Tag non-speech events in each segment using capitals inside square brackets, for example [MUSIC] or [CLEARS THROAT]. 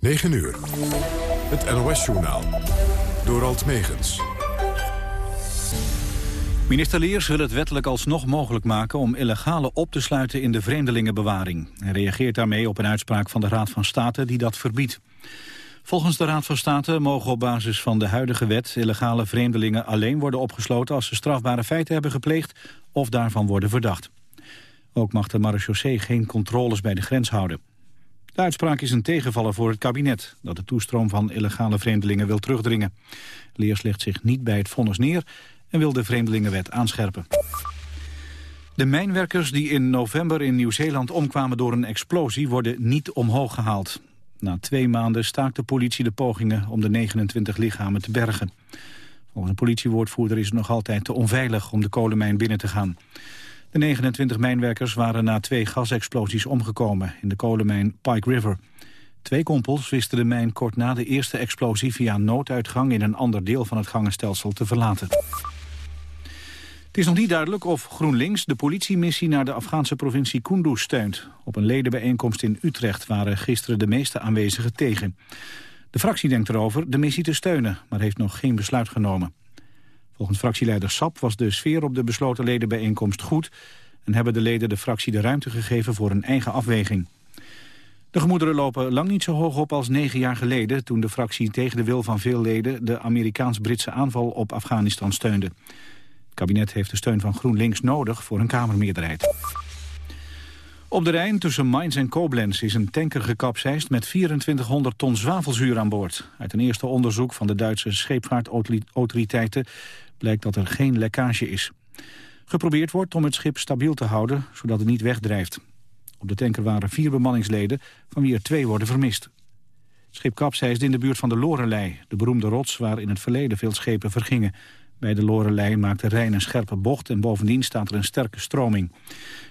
9 uur. Het NOS-journaal. Door Alt Megens. Minister Leers wil het wettelijk alsnog mogelijk maken om illegale op te sluiten in de vreemdelingenbewaring. Hij reageert daarmee op een uitspraak van de Raad van State die dat verbiedt. Volgens de Raad van State mogen op basis van de huidige wet illegale vreemdelingen alleen worden opgesloten als ze strafbare feiten hebben gepleegd of daarvan worden verdacht. Ook mag de marechaussee geen controles bij de grens houden. De uitspraak is een tegenvaller voor het kabinet... dat de toestroom van illegale vreemdelingen wil terugdringen. Leers legt zich niet bij het vonnis neer... en wil de vreemdelingenwet aanscherpen. De mijnwerkers die in november in Nieuw-Zeeland omkwamen door een explosie... worden niet omhoog gehaald. Na twee maanden staakt de politie de pogingen om de 29 lichamen te bergen. Volgens een politiewoordvoerder is het nog altijd te onveilig om de kolenmijn binnen te gaan. De 29 mijnwerkers waren na twee gasexplosies omgekomen in de kolenmijn Pike River. Twee kompels wisten de mijn kort na de eerste explosie via nooduitgang in een ander deel van het gangenstelsel te verlaten. Het is nog niet duidelijk of GroenLinks de politiemissie naar de Afghaanse provincie Kunduz steunt. Op een ledenbijeenkomst in Utrecht waren gisteren de meeste aanwezigen tegen. De fractie denkt erover de missie te steunen, maar heeft nog geen besluit genomen. Volgens fractieleider Sap was de sfeer op de besloten ledenbijeenkomst goed... en hebben de leden de fractie de ruimte gegeven voor een eigen afweging. De gemoederen lopen lang niet zo hoog op als negen jaar geleden... toen de fractie tegen de wil van veel leden de Amerikaans-Britse aanval op Afghanistan steunde. Het kabinet heeft de steun van GroenLinks nodig voor een Kamermeerderheid. Op de Rijn tussen Mainz en Koblenz is een tanker gekapseist met 2400 ton zwavelzuur aan boord. Uit een eerste onderzoek van de Duitse scheepvaartautoriteiten blijkt dat er geen lekkage is. Geprobeerd wordt om het schip stabiel te houden, zodat het niet wegdrijft. Op de tanker waren vier bemanningsleden, van wie er twee worden vermist. Het schip kapseisde in de buurt van de Lorelei, de beroemde rots waar in het verleden veel schepen vergingen. Bij de Lorelei maakt de Rijn een scherpe bocht en bovendien staat er een sterke stroming.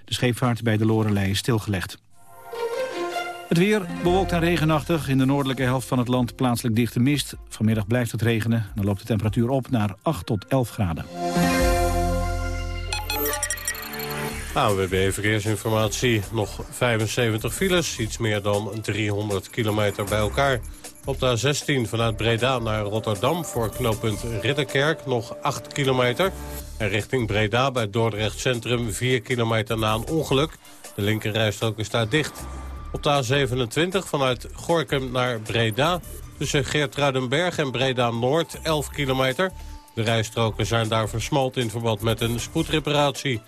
De scheepvaart bij de Lorelei is stilgelegd. Het weer bewolkt en regenachtig. In de noordelijke helft van het land plaatselijk dichte mist. Vanmiddag blijft het regenen. Dan loopt de temperatuur op naar 8 tot 11 graden. AWB Verkeersinformatie. Nog 75 files, iets meer dan 300 kilometer bij elkaar. Op de A16 vanuit Breda naar Rotterdam voor knooppunt Ridderkerk nog 8 kilometer. En richting Breda bij Dordrecht Centrum 4 kilometer na een ongeluk. De linkerrijstrook is daar dicht. Op de A27 vanuit Gorkum naar Breda tussen Geertruidenberg en Breda-Noord 11 kilometer. De rijstroken zijn daar versmalt in verband met een spoedreparatie.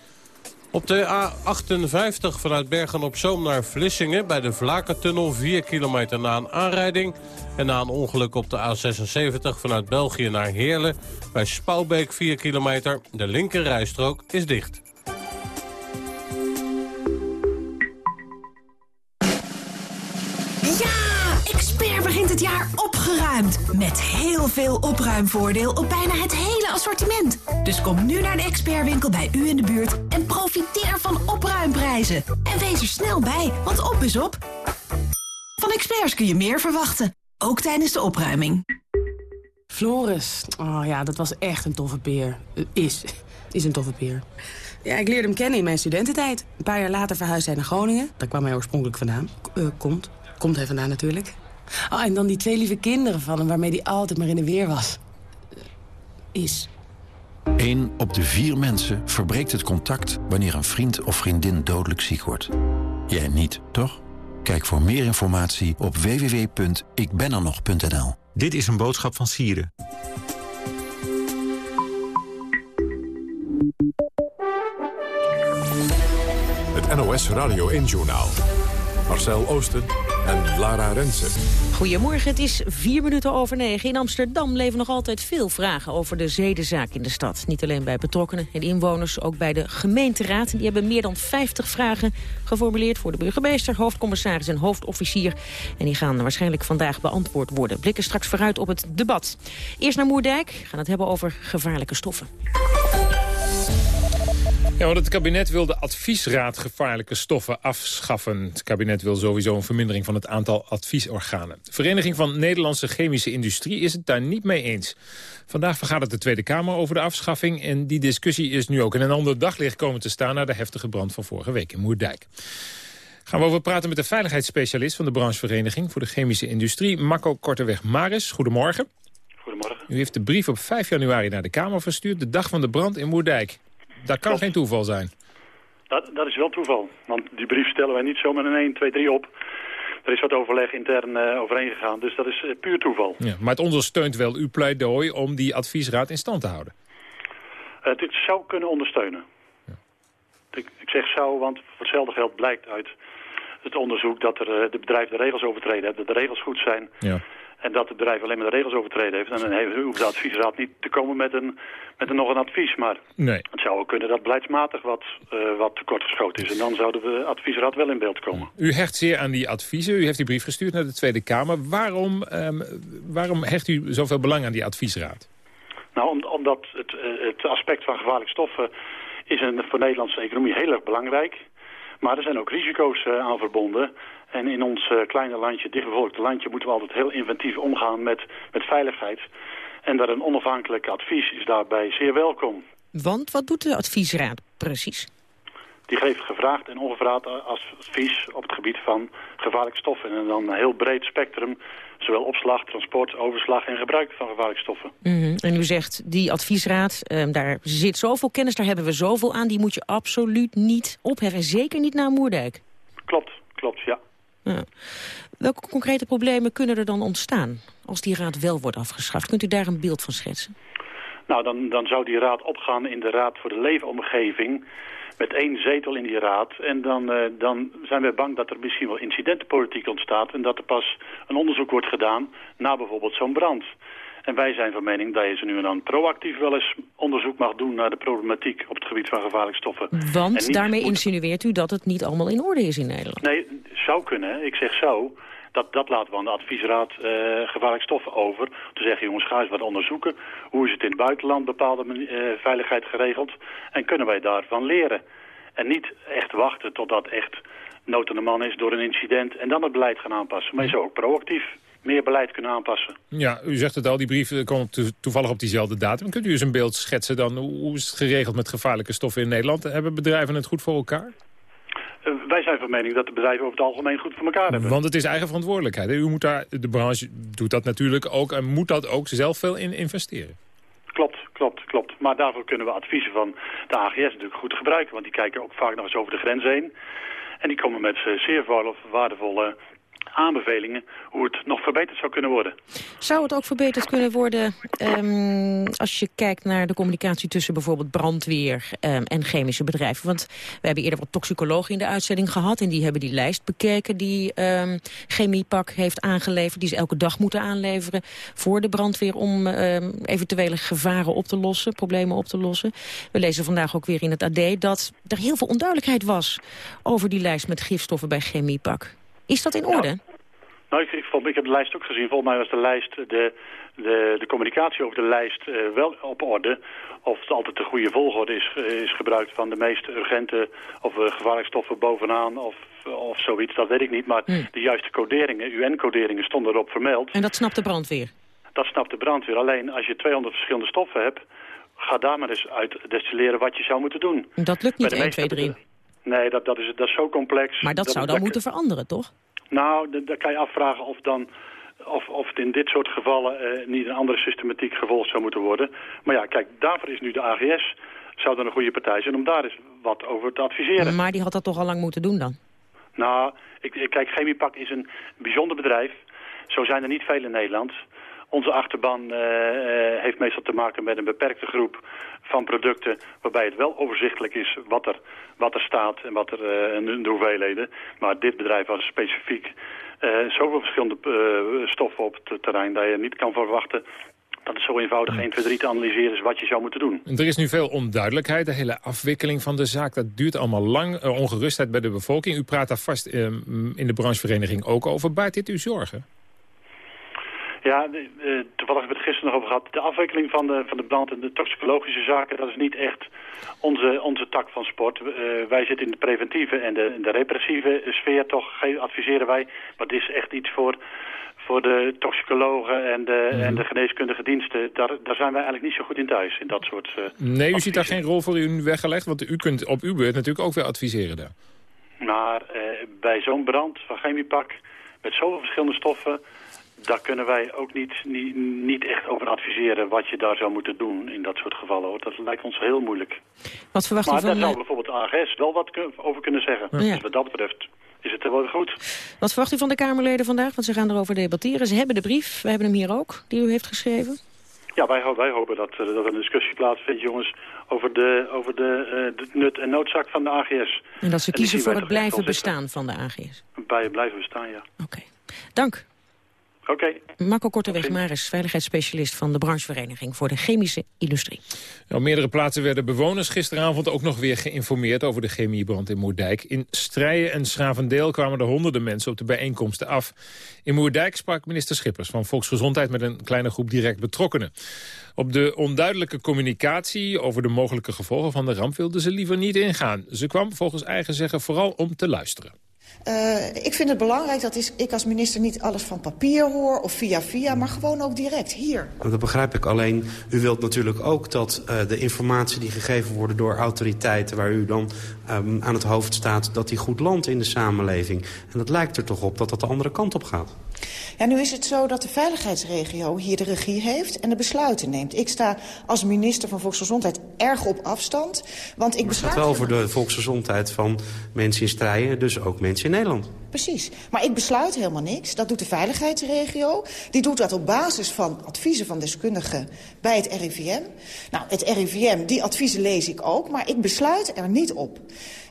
Op de A58 vanuit Bergen-op-Zoom naar Vlissingen... bij de Vlakentunnel 4 kilometer na een aanrijding. En na een ongeluk op de A76 vanuit België naar Heerlen... bij Spouwbeek 4 kilometer. De linker rijstrook is dicht. Begint het jaar opgeruimd. Met heel veel opruimvoordeel op bijna het hele assortiment. Dus kom nu naar de expertwinkel bij u in de buurt en profiteer van opruimprijzen. En wees er snel bij, want op is op. Van experts kun je meer verwachten, ook tijdens de opruiming. Floris, oh ja, dat was echt een toffe peer. Uh, is, is een toffe peer. Ja, ik leerde hem kennen in mijn studententijd. Een paar jaar later verhuisde hij naar Groningen. Daar kwam hij oorspronkelijk vandaan. Uh, komt. Komt hij vandaan natuurlijk. Oh, en dan die twee lieve kinderen van hem waarmee hij altijd maar in de weer was. Is. Eén op de vier mensen verbreekt het contact wanneer een vriend of vriendin dodelijk ziek wordt. Jij niet, toch? Kijk voor meer informatie op www.ikbenernog.nl. Dit is een boodschap van Sieren. Het NOS Radio 1 Journaal. Marcel Oosten en Lara Rensen. Goedemorgen, het is vier minuten over negen. In Amsterdam leven nog altijd veel vragen over de zedenzaak in de stad. Niet alleen bij betrokkenen en inwoners, ook bij de gemeenteraad. Die hebben meer dan 50 vragen geformuleerd voor de burgemeester, hoofdcommissaris en hoofdofficier. En die gaan waarschijnlijk vandaag beantwoord worden. Blikken straks vooruit op het debat. Eerst naar Moerdijk, gaan het hebben over gevaarlijke stoffen. Ja, want het kabinet wil de adviesraad gevaarlijke stoffen afschaffen. Het kabinet wil sowieso een vermindering van het aantal adviesorganen. De Vereniging van Nederlandse Chemische Industrie is het daar niet mee eens. Vandaag vergadert de Tweede Kamer over de afschaffing... en die discussie is nu ook in een ander daglicht komen te staan... na de heftige brand van vorige week in Moerdijk. Gaan we over praten met de veiligheidsspecialist van de branchevereniging voor de chemische industrie, Marco Korteweg Maris. Goedemorgen. Goedemorgen. U heeft de brief op 5 januari naar de Kamer verstuurd, de dag van de brand in Moerdijk. Dat kan geen toeval zijn. Dat, dat is wel toeval, want die brief stellen wij niet zomaar in 1, 2, 3 op. Er is wat overleg intern uh, overheen gegaan, dus dat is uh, puur toeval. Ja, maar het ondersteunt wel uw pleidooi om die adviesraad in stand te houden. Uh, dit zou kunnen ondersteunen. Ja. Ik, ik, zeg zou, want voor hetzelfde geld blijkt uit het onderzoek dat er, de bedrijven de regels overtreden hebben, dat de regels goed zijn. Ja. En dat het bedrijf alleen maar de regels overtreden heeft. En dan hoeft de adviesraad niet te komen met, een, met een, nog een advies. Maar nee. het zou ook kunnen dat beleidsmatig wat, uh, wat tekortgeschoten is. En dan zouden de adviesraad wel in beeld komen. U hecht zeer aan die adviezen. U heeft die brief gestuurd naar de Tweede Kamer. Waarom, um, waarom hecht u zoveel belang aan die adviesraad? Nou, om, omdat het, het aspect van gevaarlijke stoffen is een, voor de Nederlandse economie heel erg belangrijk. Maar er zijn ook risico's uh, aan verbonden. En in ons uh, kleine landje, dichtbevolkte landje, moeten we altijd heel inventief omgaan met, met veiligheid. En dat een onafhankelijk advies is daarbij zeer welkom. Want wat doet de adviesraad precies? Die geeft gevraagd en ongevraagd advies op het gebied van gevaarlijke stoffen. En dan een heel breed spectrum, zowel opslag, transport, overslag en gebruik van gevaarlijke stoffen. Mm -hmm. En u zegt, die adviesraad, um, daar zit zoveel kennis, daar hebben we zoveel aan. Die moet je absoluut niet opheffen, zeker niet naar Moerdijk. Klopt, klopt, ja. Ja. Welke concrete problemen kunnen er dan ontstaan als die raad wel wordt afgeschaft? Kunt u daar een beeld van schetsen? Nou, dan, dan zou die raad opgaan in de Raad voor de Leefomgeving met één zetel in die raad. En dan, uh, dan zijn we bang dat er misschien wel incidentenpolitiek ontstaat... en dat er pas een onderzoek wordt gedaan na bijvoorbeeld zo'n brand. En wij zijn van mening dat je ze nu en dan proactief wel eens onderzoek mag doen... naar de problematiek op het gebied van gevaarlijke stoffen. Want daarmee insinueert u dat het niet allemaal in orde is in Nederland? Nee, zou kunnen. Ik zeg zo. Dat, dat laten we aan de adviesraad uh, gevaarlijke stoffen over. Te zeggen, jongens, ga eens wat onderzoeken. Hoe is het in het buitenland bepaalde uh, veiligheid geregeld? En kunnen wij daarvan leren? En niet echt wachten totdat echt nood aan de man is door een incident... en dan het beleid gaan aanpassen. Maar je zou ook proactief meer beleid kunnen aanpassen. Ja, u zegt het al, die brief komt to toevallig op diezelfde datum. Kunt u eens een beeld schetsen dan? Hoe is het geregeld met gevaarlijke stoffen in Nederland? Hebben bedrijven het goed voor elkaar? Uh, wij zijn van mening dat de bedrijven over het algemeen goed voor elkaar hebben. Want het is eigen verantwoordelijkheid. U moet daar, de branche doet dat natuurlijk ook en moet dat ook zelf veel in investeren. Klopt, klopt, klopt. Maar daarvoor kunnen we adviezen van de AGS natuurlijk goed gebruiken. Want die kijken ook vaak nog eens over de grens heen. En die komen met zeer waardevolle aanbevelingen hoe het nog verbeterd zou kunnen worden. Zou het ook verbeterd kunnen worden um, als je kijkt naar de communicatie tussen bijvoorbeeld brandweer um, en chemische bedrijven? Want we hebben eerder wat toxicologen in de uitzending gehad en die hebben die lijst bekeken die um, Chemiepak heeft aangeleverd, die ze elke dag moeten aanleveren voor de brandweer om eventuele gevaren op te lossen, problemen op te lossen. We lezen vandaag ook weer in het AD dat er heel veel onduidelijkheid was over die lijst met gifstoffen bij Chemiepak. Is dat in orde? Nou, nou ik, ik, heb de lijst ook gezien. Volgens mij was de lijst, de, de, de communicatie over de lijst uh, wel op orde. Of het altijd de goede volgorde is, is gebruikt van de meest urgente of uh, gevaarlijke stoffen bovenaan of, of zoiets. Dat weet ik niet. Maar hmm. de juiste coderingen, UN-coderingen, stonden erop vermeld. En dat snapt de brandweer? Dat snapt de brandweer. Alleen als je 200 verschillende stoffen hebt, ga daar maar eens uit destilleren wat je zou moeten doen. Dat lukt niet 1, 2, 3. Nee, dat, dat, is, dat is zo complex. Maar dat, dat zou dan dat, moeten veranderen, toch? Nou, dan kan je afvragen of, dan, of, of het in dit soort gevallen uh, niet een andere systematiek gevolgd zou moeten worden. Maar ja, kijk, daarvoor is nu de AGS, zou dan een goede partij zijn om daar eens wat over te adviseren. Maar die had dat toch al lang moeten doen dan? Nou, ik, ik, kijk, Chemiepak is een bijzonder bedrijf. Zo zijn er niet veel in Nederland. Onze achterban uh, heeft meestal te maken met een beperkte groep van producten... waarbij het wel overzichtelijk is wat er, wat er staat en wat er uh, de hoeveelheden. Maar dit bedrijf was specifiek uh, zoveel verschillende stoffen op het terrein... dat je niet kan verwachten dat het zo eenvoudig 1, 2, 3 te analyseren is wat je zou moeten doen. Er is nu veel onduidelijkheid. De hele afwikkeling van de zaak, dat duurt allemaal lang. ongerustheid bij de bevolking. U praat daar vast in de branchevereniging ook over. Baart dit u zorgen? Ja, de, uh, toevallig hebben we het gisteren nog over gehad. De afwikkeling van de, van de brand en de toxicologische zaken, dat is niet echt onze, onze tak van sport. Uh, wij zitten in de preventieve en de, de repressieve sfeer toch, adviseren wij. Maar het is echt iets voor, voor de toxicologen en de, mm. en de geneeskundige diensten. Daar, daar zijn wij eigenlijk niet zo goed in thuis, in dat soort uh, Nee, u ziet daar geen rol voor u weggelegd, want u kunt op uw beurt natuurlijk ook weer adviseren daar. Maar bij zo'n brand van chemiepak, met zoveel verschillende stoffen daar kunnen wij ook niet, niet, niet echt over adviseren wat je daar zou moeten doen in dat soort gevallen. Hoor. Dat lijkt ons heel moeilijk. Wat verwacht maar u van... daar zou bijvoorbeeld de AGS wel wat over kunnen zeggen. Dus wat dat betreft is het wel goed. Wat verwacht u van de Kamerleden vandaag? Want ze gaan erover debatteren. Ze hebben de brief, wij hebben hem hier ook, die u heeft geschreven. Ja, wij, wij hopen dat, dat er een discussie plaatsvindt, jongens, over de, over de, de nut en noodzaak van de AGS. En dat ze kiezen voor het blijven bestaan van de AGS. Bij blijven bestaan, ja. Oké. Dank. Oké. Okay. Marco Korteweg Maris, veiligheidsspecialist van de branchevereniging voor de chemische industrie. op meerdere plaatsen werden bewoners gisteravond ook nog weer geïnformeerd over de chemiebrand in Moerdijk. In Strijen en Schravendeel kwamen er honderden mensen op de bijeenkomsten af. In Moerdijk sprak minister Schippers van Volksgezondheid met een kleine groep direct betrokkenen. Op de onduidelijke communicatie over de mogelijke gevolgen van de ramp wilden ze liever niet ingaan. Ze kwam volgens eigen zeggen vooral om te luisteren. Uh, ik vind het belangrijk dat ik als minister niet alles van papier hoor of via via, maar gewoon ook direct, hier. Dat begrijp ik. Alleen, u wilt natuurlijk ook dat uh, de informatie die gegeven wordt door autoriteiten... waar u dan um, aan het hoofd staat, dat die goed landt in de samenleving. En dat lijkt er toch op dat dat de andere kant op gaat. Ja, nu is het zo dat de veiligheidsregio hier de regie heeft en de besluiten neemt. Ik sta als minister van Volksgezondheid erg op afstand. Want ik maar het gaat wel voor de volksgezondheid van mensen in strijden, dus ook mensen in Nederland. Precies. Maar ik besluit helemaal niks. Dat doet de veiligheidsregio. Die doet dat op basis van adviezen van deskundigen bij het RIVM. Nou, het RIVM, die adviezen lees ik ook, maar ik besluit er niet op.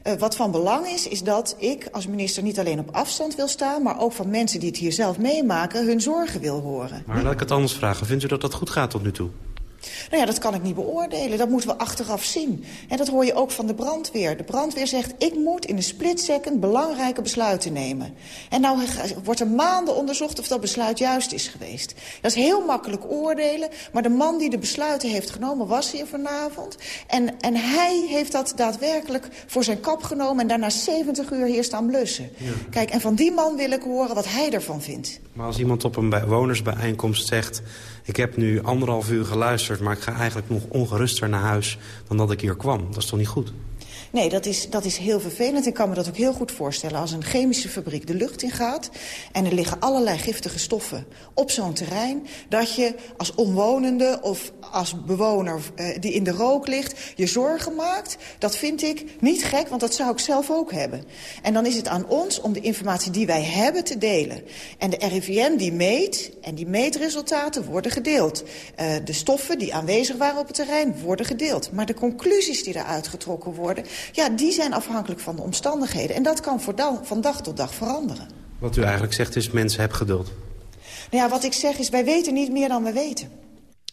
Uh, wat van belang is, is dat ik als minister niet alleen op afstand wil staan... maar ook van mensen die het hier zelf meemaken hun zorgen wil horen. Maar laat ik het anders vragen. Vindt u dat dat goed gaat tot nu toe? Nou ja, dat kan ik niet beoordelen. Dat moeten we achteraf zien. En dat hoor je ook van de brandweer. De brandweer zegt, ik moet in een split second belangrijke besluiten nemen. En nou wordt er maanden onderzocht of dat besluit juist is geweest. Dat is heel makkelijk oordelen. Maar de man die de besluiten heeft genomen was hier vanavond. En, en hij heeft dat daadwerkelijk voor zijn kap genomen... en daarna 70 uur hier staan blussen. Ja. Kijk, en van die man wil ik horen wat hij ervan vindt. Maar als iemand op een bewonersbijeenkomst zegt... ik heb nu anderhalf uur geluisterd... maar ik ga eigenlijk nog ongeruster naar huis dan dat ik hier kwam. Dat is toch niet goed? Nee, dat is, dat is heel vervelend. Ik kan me dat ook heel goed voorstellen. Als een chemische fabriek de lucht in gaat... en er liggen allerlei giftige stoffen op zo'n terrein... dat je als omwonende of als bewoner uh, die in de rook ligt... je zorgen maakt, dat vind ik niet gek, want dat zou ik zelf ook hebben. En dan is het aan ons om de informatie die wij hebben te delen. En de RIVM die meet, en die meetresultaten worden gedeeld. Uh, de stoffen die aanwezig waren op het terrein worden gedeeld. Maar de conclusies die eruit getrokken worden... ja, die zijn afhankelijk van de omstandigheden. En dat kan van dag tot dag veranderen. Wat u eigenlijk zegt is, mensen hebben geduld. Nou ja, wat ik zeg is, wij weten niet meer dan we weten.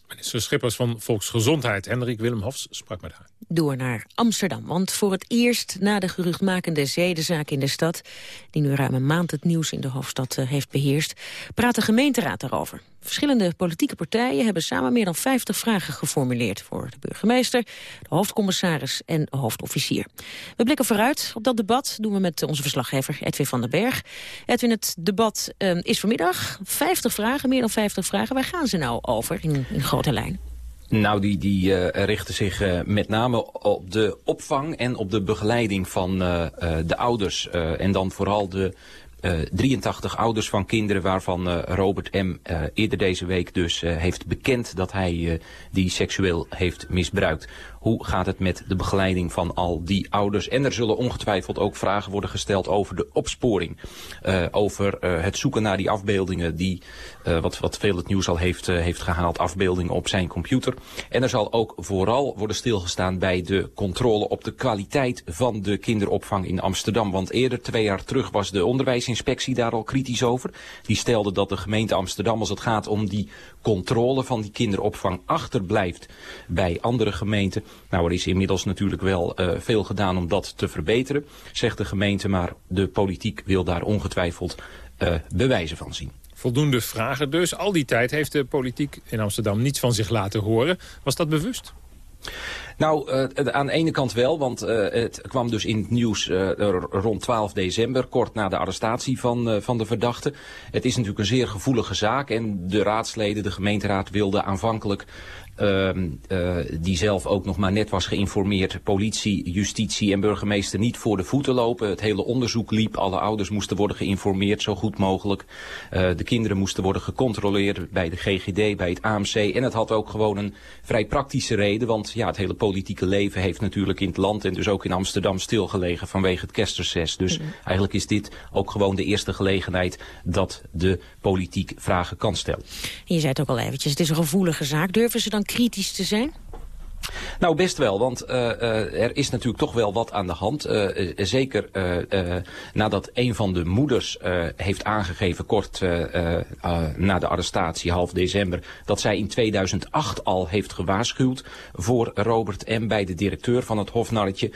Minister Schippers van Volksgezondheid, Hendrik Willem Hofs, sprak met haar. Door naar Amsterdam, want voor het eerst na de geruchtmakende zedenzaak in de stad... die nu ruim een maand het nieuws in de hoofdstad uh, heeft beheerst... praat de gemeenteraad daarover. Verschillende politieke partijen hebben samen meer dan 50 vragen geformuleerd... voor de burgemeester, de hoofdcommissaris en hoofdofficier. We blikken vooruit. Op dat debat doen we met onze verslaggever Edwin van den Berg. Edwin, het debat uh, is vanmiddag. 50 vragen, meer dan 50 vragen. Waar gaan ze nou over in, grote lijn? Nou, die, die uh, richten zich uh, met name op de opvang en op de begeleiding van de ouders. en dan vooral de 83 ouders van kinderen waarvan uh, Robert M. Uh, eerder deze week dus heeft bekend dat hij die seksueel heeft misbruikt. Hoe gaat het met de begeleiding van al die ouders? En er zullen ongetwijfeld ook vragen worden gesteld over de opsporing. Uh, over uh, het zoeken naar die afbeeldingen die, uh, wat, wat veel het nieuws al heeft, heeft gehaald, afbeeldingen op zijn computer. En er zal ook vooral worden stilgestaan bij de controle op de kwaliteit van de kinderopvang in Amsterdam. Want eerder, twee jaar terug, was de onderwijsinspectie daar al kritisch over. Die stelde dat de gemeente Amsterdam, als het gaat om die controle van die kinderopvang, achterblijft bij andere gemeenten. Nou, er is inmiddels natuurlijk wel uh, veel gedaan om dat te verbeteren, zegt de gemeente. Maar de politiek wil daar ongetwijfeld uh, bewijzen van zien. Voldoende vragen dus. Al die tijd heeft de politiek in Amsterdam niets van zich laten horen. Was dat bewust? Nou, uh, aan de ene kant wel, want uh, het kwam dus in het nieuws uh, rond 12 december, kort na de arrestatie van, van de verdachte. Het is natuurlijk een zeer gevoelige zaak en de raadsleden, de gemeenteraad, wilden aanvankelijk die zelf ook nog maar net was geïnformeerd, politie, justitie en burgemeester niet voor de voeten lopen. Het hele onderzoek liep, alle ouders moesten worden geïnformeerd zo goed mogelijk. Uh, de kinderen moesten worden gecontroleerd bij de GGD, bij het AMC. En het had ook gewoon een vrij praktische reden, want ja, het hele politieke leven heeft natuurlijk in het land en dus ook in Amsterdam stilgelegen vanwege het kerstreces. Dus eigenlijk is dit ook gewoon de eerste gelegenheid dat de politiek vragen kan stellen. Je zei het ook al eventjes, het is een gevoelige zaak. Durven ze dan kritisch te zijn? Nou, best wel, want uh, uh, er is natuurlijk toch wel wat aan de hand. Uh, zeker nadat een van de moeders heeft aangegeven, kort na de arrestatie, half december, dat zij in 2008 al heeft gewaarschuwd voor Robert M. bij de directeur van het Hofnarretje.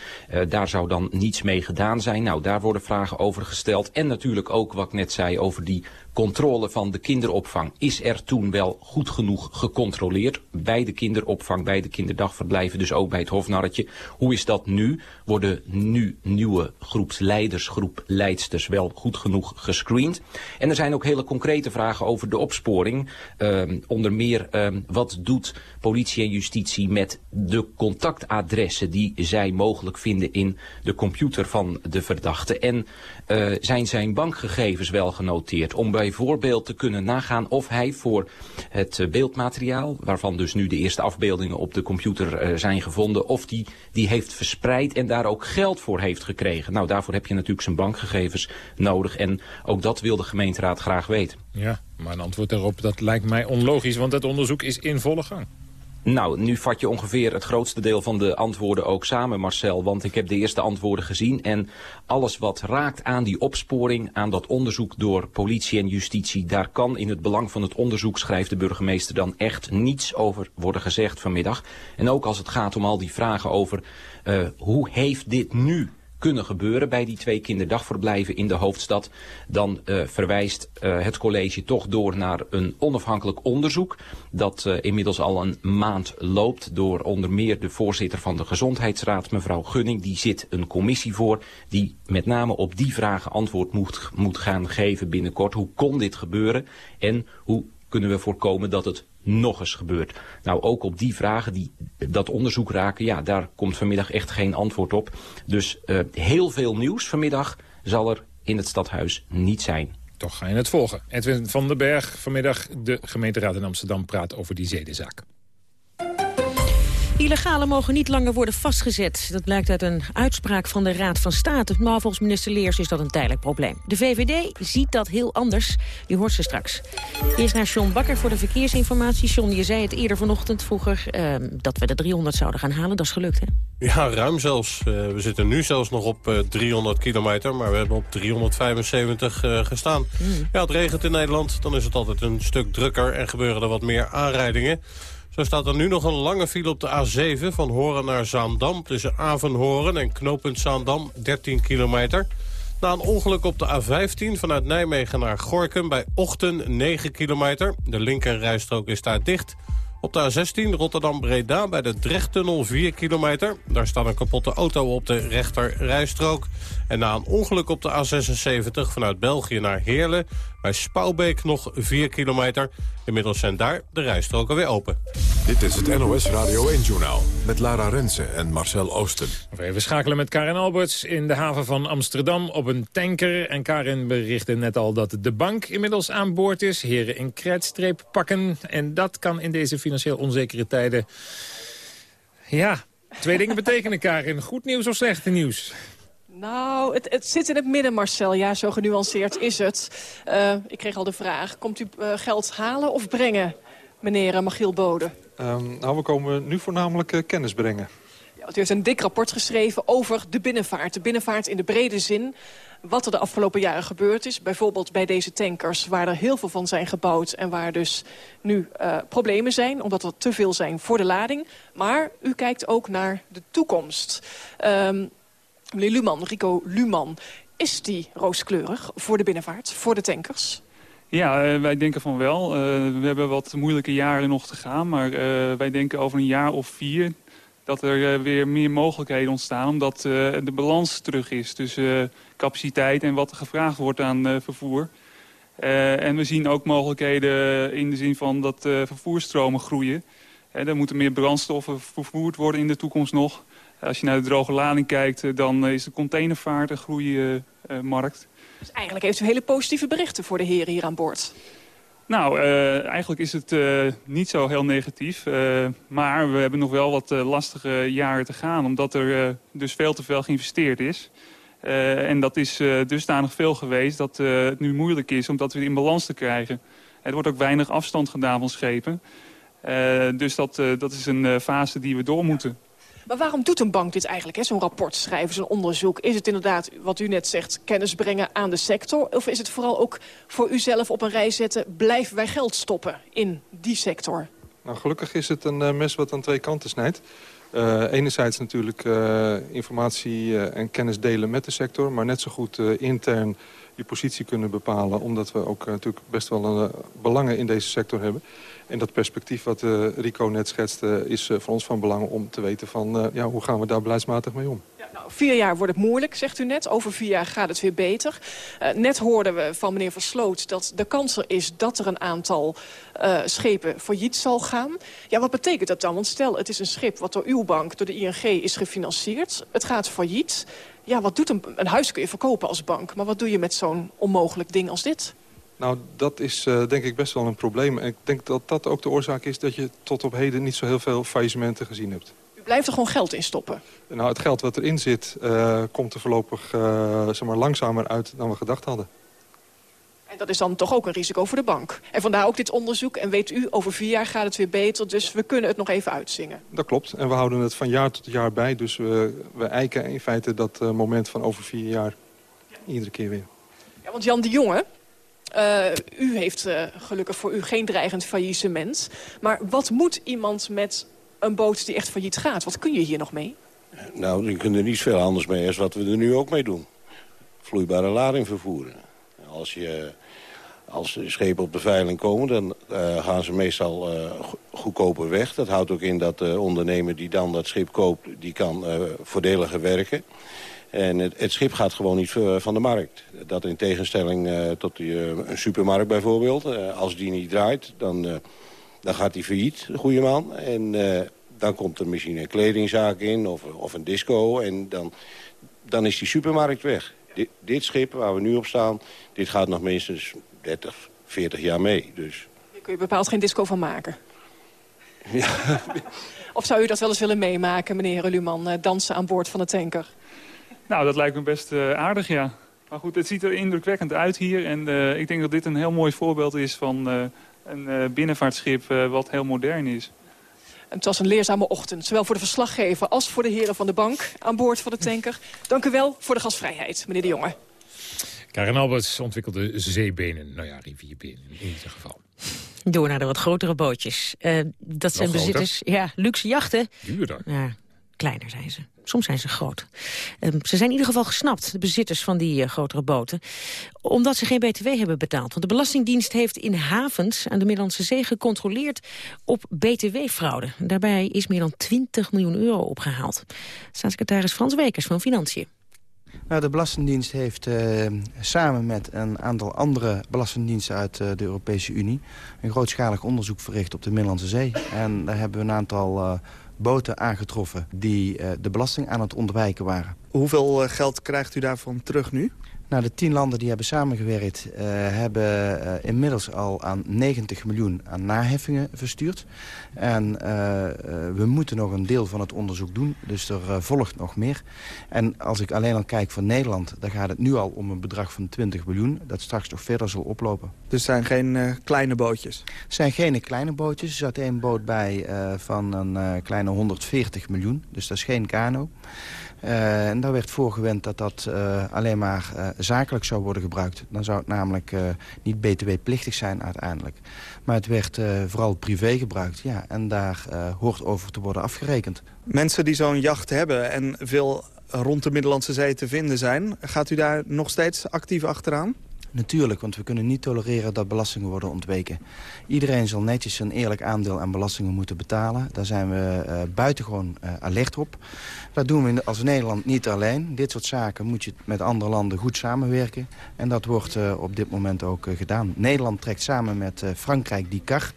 daar zou dan niets mee gedaan zijn. Nou, daar worden vragen over gesteld. En natuurlijk ook wat ik net zei over die controle van de kinderopvang. Is er toen wel goed genoeg gecontroleerd bij de kinderopvang, bij de kinderdagverblijven, dus ook bij het Hofnarretje? Hoe is dat nu? Worden nu nieuwe groepsleiders, groepleidsters wel goed genoeg gescreend? En er zijn ook hele concrete vragen over de opsporing. Um, onder meer, um, wat doet politie en justitie met de contactadressen die zij mogelijk vinden in de computer van de verdachte? En uh, zijn zijn bankgegevens wel genoteerd om bijvoorbeeld te kunnen nagaan of hij voor het beeldmateriaal, waarvan dus nu de eerste afbeeldingen op de computer uh, zijn gevonden, of die die heeft verspreid en daar ook geld voor heeft gekregen. Nou, daarvoor heb je natuurlijk zijn bankgegevens nodig en ook dat wil de gemeenteraad graag weten. Ja, maar een antwoord daarop, dat lijkt mij onlogisch, want het onderzoek is in volle gang. Nou, nu vat je ongeveer het grootste deel van de antwoorden ook samen, Marcel. Want ik heb de eerste antwoorden gezien. En alles wat raakt aan die opsporing, aan dat onderzoek door politie en justitie... daar kan in het belang van het onderzoek, schrijft de burgemeester dan echt niets over worden gezegd vanmiddag. En ook als het gaat om al die vragen over uh, hoe heeft dit nu kunnen gebeuren bij die twee kinderdagverblijven in de hoofdstad, dan uh, verwijst uh, het college toch door naar een onafhankelijk onderzoek dat uh, inmiddels al een maand loopt door onder meer de voorzitter van de Gezondheidsraad, mevrouw Gunning. Die zit een commissie voor die met name op die vragen antwoord moet, moet gaan geven binnenkort. Hoe kon dit gebeuren en hoe kunnen we voorkomen dat het nog eens gebeurt. Nou, ook op die vragen die dat onderzoek raken, ja, daar komt vanmiddag echt geen antwoord op. Dus uh, heel veel nieuws vanmiddag zal er in het stadhuis niet zijn. Toch ga je het volgen. Edwin van den Berg, vanmiddag de gemeenteraad in Amsterdam praat over die zedenzaak. Illegalen mogen niet langer worden vastgezet. Dat blijkt uit een uitspraak van de Raad van State. Maar volgens minister Leers is dat een tijdelijk probleem. De VVD ziet dat heel anders. U hoort ze straks. Eerst naar John Bakker voor de verkeersinformatie. John, je zei het eerder vanochtend vroeger uh, dat we de 300 zouden gaan halen. Dat is gelukt, hè? Ja, ruim zelfs. Uh, we zitten nu zelfs nog op uh, 300 kilometer, maar we hebben op 375 uh, gestaan. Mm. Ja, het regent in Nederland, dan is het altijd een stuk drukker en gebeuren er wat meer aanrijdingen. Zo staat er nu nog een lange file op de A7 van Horen naar Zaandam... tussen Avenhoren en knooppunt Zaandam, 13 kilometer. Na een ongeluk op de A15 vanuit Nijmegen naar Gorkum bij Ochten, 9 kilometer. De linkerrijstrook is daar dicht. Op de A16 Rotterdam-Breda bij de Drechttunnel 4 kilometer. Daar staat een kapotte auto op de rechterrijstrook. En na een ongeluk op de A76 vanuit België naar Heerlen... bij Spouwbeek nog 4 kilometer. Inmiddels zijn daar de rijstroken weer open. Dit is het NOS Radio 1-journaal met Lara Rensen en Marcel Oosten. We schakelen met Karin Alberts in de haven van Amsterdam op een tanker. En Karin berichtte net al dat de bank inmiddels aan boord is. Heren in krijtstreep pakken. En dat kan in deze financieel onzekere tijden... Ja, twee dingen betekenen, Karin. Goed nieuws of slechte nieuws? Nou, het, het, zit in het midden, Marcel. Ja, zo genuanceerd is het. Uh, ik kreeg al de vraag, komt u uh, geld halen of brengen, meneer Magiel Bode? Um, nou, we komen nu voornamelijk uh, kennis brengen. Ja, u heeft een dik rapport geschreven over de binnenvaart. De binnenvaart in de brede zin. Wat er de afgelopen jaren gebeurd is. Bijvoorbeeld bij deze tankers, waar er heel veel van zijn gebouwd... en waar dus nu problemen zijn, omdat er te veel zijn voor de lading. Maar u kijkt ook naar de toekomst. Um, Meneer Luman, Rico Luman, is die rooskleurig voor de binnenvaart, voor de tankers? Ja, uh, wij denken van wel. Uh, we hebben wat moeilijke jaren nog te gaan. Maar uh, wij denken over een jaar of vier dat er weer meer mogelijkheden ontstaan... omdat de balans terug is tussen capaciteit en wat er gevraagd wordt aan vervoer. en we zien ook mogelijkheden in de zin van dat vervoerstromen groeien. er moeten meer brandstoffen vervoerd worden in de toekomst nog. Als je naar de droge lading kijkt, dan is de containervaart een groeimarkt. Dus eigenlijk heeft u hele positieve berichten voor de heren hier aan boord. Nou, uh, eigenlijk is het uh, niet zo heel negatief. Uh, maar we hebben nog wel wat lastige jaren te gaan. Omdat er dus veel te veel geïnvesteerd is. en dat is dusdanig veel geweest dat het nu moeilijk is om dat weer in balans te krijgen. Er wordt ook weinig afstand gedaan van schepen. dus dat, dat is een fase die we door moeten. Maar waarom doet een bank dit eigenlijk, zo'n rapport schrijven, zo'n onderzoek? Is het inderdaad, wat u net zegt, kennis brengen aan de sector? Of is het vooral ook voor u zelf op een rij zetten... blijven wij geld stoppen in die sector? Nou, gelukkig is het een uh, mes wat aan twee kanten snijdt. Uh, enerzijds natuurlijk uh, informatie en kennis delen met de sector... maar net zo goed intern je positie kunnen bepalen... omdat we ook natuurlijk best wel een, belangen in deze sector hebben... En dat perspectief wat uh, Rico net schetste is voor ons van belang om te weten van ja, hoe gaan we daar beleidsmatig mee om. Nou, vier jaar wordt het moeilijk, zegt u net. Over vier jaar gaat het weer beter. net hoorden we van meneer Versloot dat de kans er is dat er een aantal schepen failliet zal gaan. Ja, wat betekent dat dan? Want stel, het is een schip wat door uw bank, door de ING, is gefinancierd. Het gaat failliet. Ja, wat doet een, een huis kun je verkopen als bank. Maar wat doe je met zo'n onmogelijk ding als dit? Nou, dat is uh, denk ik best wel een probleem. En ik denk dat dat ook de oorzaak is dat je tot op heden niet zo heel veel faillissementen gezien hebt. U blijft er gewoon geld in stoppen? Nou, het geld wat erin zit uh, komt er voorlopig uh, zeg maar, langzamer uit dan we gedacht hadden. En dat is dan toch ook een risico voor de bank. En vandaar ook dit onderzoek. En weet u, over vier jaar gaat het weer beter. Dus we kunnen het nog even uitzingen. Dat klopt. En we houden het van jaar tot jaar bij. Dus we, we eiken in feite dat moment van over vier jaar iedere keer weer. Ja, want Jan de Jonge, uh, u heeft uh, gelukkig voor u geen dreigend faillissement. Maar wat moet iemand met een boot die echt failliet gaat? Wat kun je hier nog mee? Nou, je kunt er niet veel anders mee als wat we er nu ook mee doen. Vloeibare lading vervoeren. Als, je, als schepen op de veiling komen, dan uh, gaan ze meestal goedkoper weg. Dat houdt ook in dat de ondernemer die dan dat schip koopt, die kan voordeliger werken. En het, schip gaat gewoon niet van de markt. Dat in tegenstelling tot een supermarkt bijvoorbeeld. Als die niet draait, dan, dan gaat die failliet, de goede man. En dan komt er misschien een kledingzaak in of, of een disco. En dan, dan is die supermarkt weg. Dit, dit schip waar we nu op staan, dit gaat nog minstens 30, 40 jaar mee. Dus. Daar kun je bepaald geen disco van maken. [LAUGHS] Ja. of zou u dat wel eens willen meemaken, meneer Luman, dansen aan boord van de tanker? Nou, dat lijkt me best uh, aardig, ja. Maar goed, het ziet er indrukwekkend uit hier. En uh, ik denk dat dit een heel mooi voorbeeld is van uh, een binnenvaartschip wat heel modern is. Het was een leerzame ochtend, zowel voor de verslaggever als voor de heren van de bank aan boord van de tanker. Dank u wel voor de gastvrijheid, meneer de Jonge. Karen Alberts ontwikkelde zeebenen. Nou ja, rivierbenen in ieder geval. Door naar de wat grotere bootjes. Uh, dat zijn bezitters. Ja, luxe jachten. Duurder. Ja, kleiner zijn ze. Soms zijn ze groot. Um, ze zijn in ieder geval gesnapt, de bezitters van die uh, grotere boten. Omdat ze geen btw hebben betaald. Want de Belastingdienst heeft in havens aan de Middellandse Zee gecontroleerd op btw-fraude. Daarbij is meer dan 20 miljoen euro opgehaald. Staatssecretaris Frans Wekers van Financiën. Nou, de Belastingdienst heeft uh, samen met een aantal andere belastingdiensten uit uh, de Europese Unie... een grootschalig onderzoek verricht op de Middellandse Zee. En daar hebben we een aantal uh, boten aangetroffen die de belasting aan het ontwijken waren. Hoeveel geld krijgt u daarvan terug nu? Nou, de tien landen die hebben samengewerkt... Uh, hebben uh, inmiddels al aan 90 miljoen aan naheffingen verstuurd. En uh, we moeten nog een deel van het onderzoek doen. Dus er volgt nog meer. En als ik alleen al kijk voor Nederland... dan gaat het nu al om een bedrag van 20 miljoen... dat straks nog verder zal oplopen. Dus het zijn geen kleine bootjes? Het zijn geen kleine bootjes. Er zat één boot bij van een kleine 140 miljoen. Dus dat is geen kano. Uh, en daar werd voorgewend dat dat uh, alleen maar uh, zakelijk zou worden gebruikt. Dan zou het namelijk niet btw-plichtig zijn uiteindelijk. Maar het werd vooral privé gebruikt. Ja, en daar hoort over te worden afgerekend. Mensen die zo'n jacht hebben en veel rond de Middellandse Zee te vinden zijn... gaat u daar nog steeds actief achteraan? Natuurlijk, want we kunnen niet tolereren dat belastingen worden ontweken. Iedereen zal netjes een eerlijk aandeel aan belastingen moeten betalen. Daar zijn we uh, buitengewoon uh, alert op. Dat doen we als Nederland niet alleen. Dit soort zaken moet je met andere landen goed samenwerken. En dat wordt uh, op dit moment ook gedaan. Nederland trekt samen met Frankrijk die kar.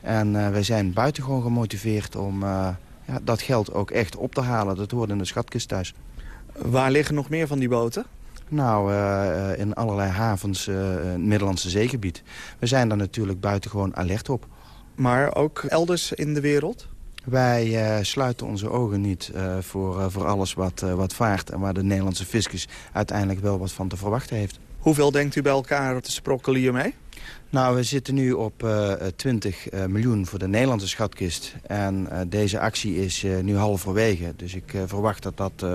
En wij zijn buitengewoon gemotiveerd om ja, dat geld ook echt op te halen. Dat hoort in de schatkist thuis. Waar liggen nog meer van die boten? Nou, uh, in allerlei havens uh, in het Middellandse zeegebied. We zijn daar natuurlijk buitengewoon alert op. Maar ook elders in de wereld? Wij uh, sluiten onze ogen niet voor, voor alles wat, wat vaart... en waar de Nederlandse fiscus uiteindelijk wel wat van te verwachten heeft. Hoeveel denkt u bij elkaar te sprokkelen hiermee? Nou, we zitten nu op uh, 20 uh, miljoen voor de Nederlandse schatkist. En uh, deze actie is nu halverwege. Dus ik verwacht dat dat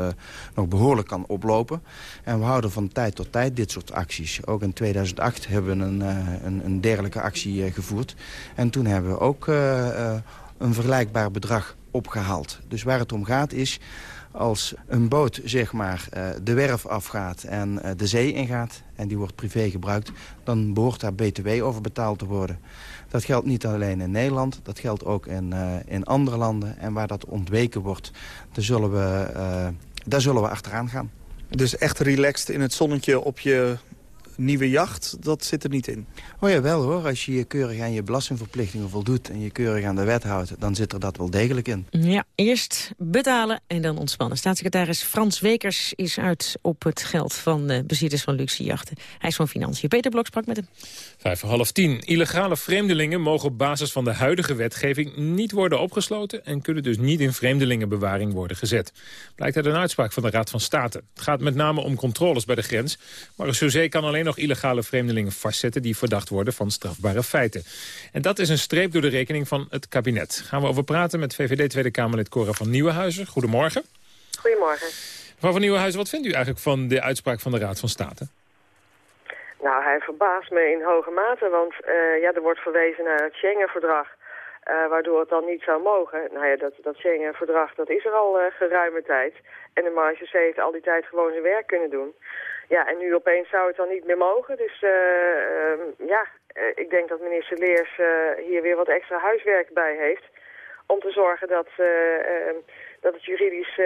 nog behoorlijk kan oplopen. En we houden van tijd tot tijd dit soort acties. Ook in 2008 hebben we een, een, een dergelijke actie gevoerd. En toen hebben we ook een vergelijkbaar bedrag opgehaald. Dus waar het om gaat is als een boot zeg maar, uh, de werf afgaat en uh, de zee ingaat... en die wordt privé gebruikt, dan behoort daar btw over betaald te worden. Dat geldt niet alleen in Nederland, dat geldt ook in, uh, in andere landen. En waar dat ontweken wordt, daar zullen we, daar zullen we achteraan gaan. Dus echt relaxed in het zonnetje op je nieuwe jacht, dat zit er niet in. Oh ja, wel hoor. Als je je keurig aan je belastingverplichtingen voldoet... en je keurig aan de wet houdt, dan zit er dat wel degelijk in. Ja, eerst betalen en dan ontspannen. Staatssecretaris Frans Wekers is uit op het geld van de bezitters van luxe jachten. Hij is van Financiën. Peter Blok sprak met hem. Vijf voor half tien. Illegale vreemdelingen mogen op basis van de huidige wetgeving niet worden opgesloten... en kunnen dus niet in vreemdelingenbewaring worden gezet. Blijkt uit een uitspraak van de Raad van State. Het gaat met name om controles bij de grens. Maar een zee kan alleen nog illegale vreemdelingen vastzetten... die verdacht worden van strafbare feiten. En dat is een streep door de rekening van het kabinet. Gaan we over praten met VVD Tweede Kamerlid Cora van Nieuwenhuizen. Goedemorgen. Goedemorgen. Mevrouw van Nieuwenhuizen, wat vindt u eigenlijk van de uitspraak van de Raad van State? Nou, hij verbaast me in hoge mate, want uh, ja, er wordt verwezen naar het Schengen-verdrag... Uh, waardoor het dan niet zou mogen. Nou ja, dat, dat Schengen-verdrag dat is er al uh, geruime tijd. En de marge heeft al die tijd gewoon zijn werk kunnen doen. Ja, en nu opeens zou het dan niet meer mogen. Dus uh, ja, ik denk dat minister Leers hier weer wat extra huiswerk bij heeft. Om te zorgen dat, ehm, dat het juridisch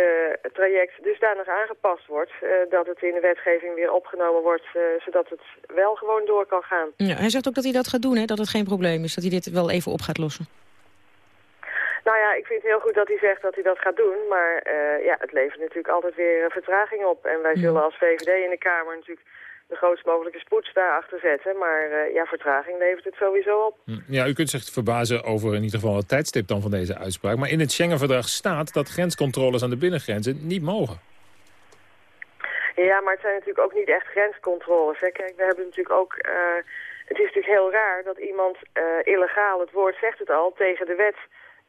traject dusdanig aangepast wordt. dat het in de wetgeving weer opgenomen wordt. zodat het wel gewoon door kan gaan. Ja, hij zegt ook dat hij dat gaat doen, hè? dat het geen probleem is. Dat hij dit wel even op gaat lossen. Nou ja, ik vind het heel goed dat hij zegt dat hij dat gaat doen. Maar uh, ja, het levert natuurlijk altijd weer vertraging op. En wij zullen als VVD in de Kamer natuurlijk de grootst mogelijke spoed daarachter zetten. Maar uh, ja, vertraging levert het sowieso op. Hm, ja, u kunt zich verbazen over in ieder geval het tijdstip dan van deze uitspraak. Maar in het Schengen-verdrag staat dat grenscontroles aan de binnengrenzen niet mogen. Ja, maar het zijn natuurlijk ook niet echt grenscontroles. Hè. Kijk, we hebben natuurlijk ook... Uh, het is natuurlijk heel raar dat iemand uh, illegaal, het woord zegt het al, tegen de wet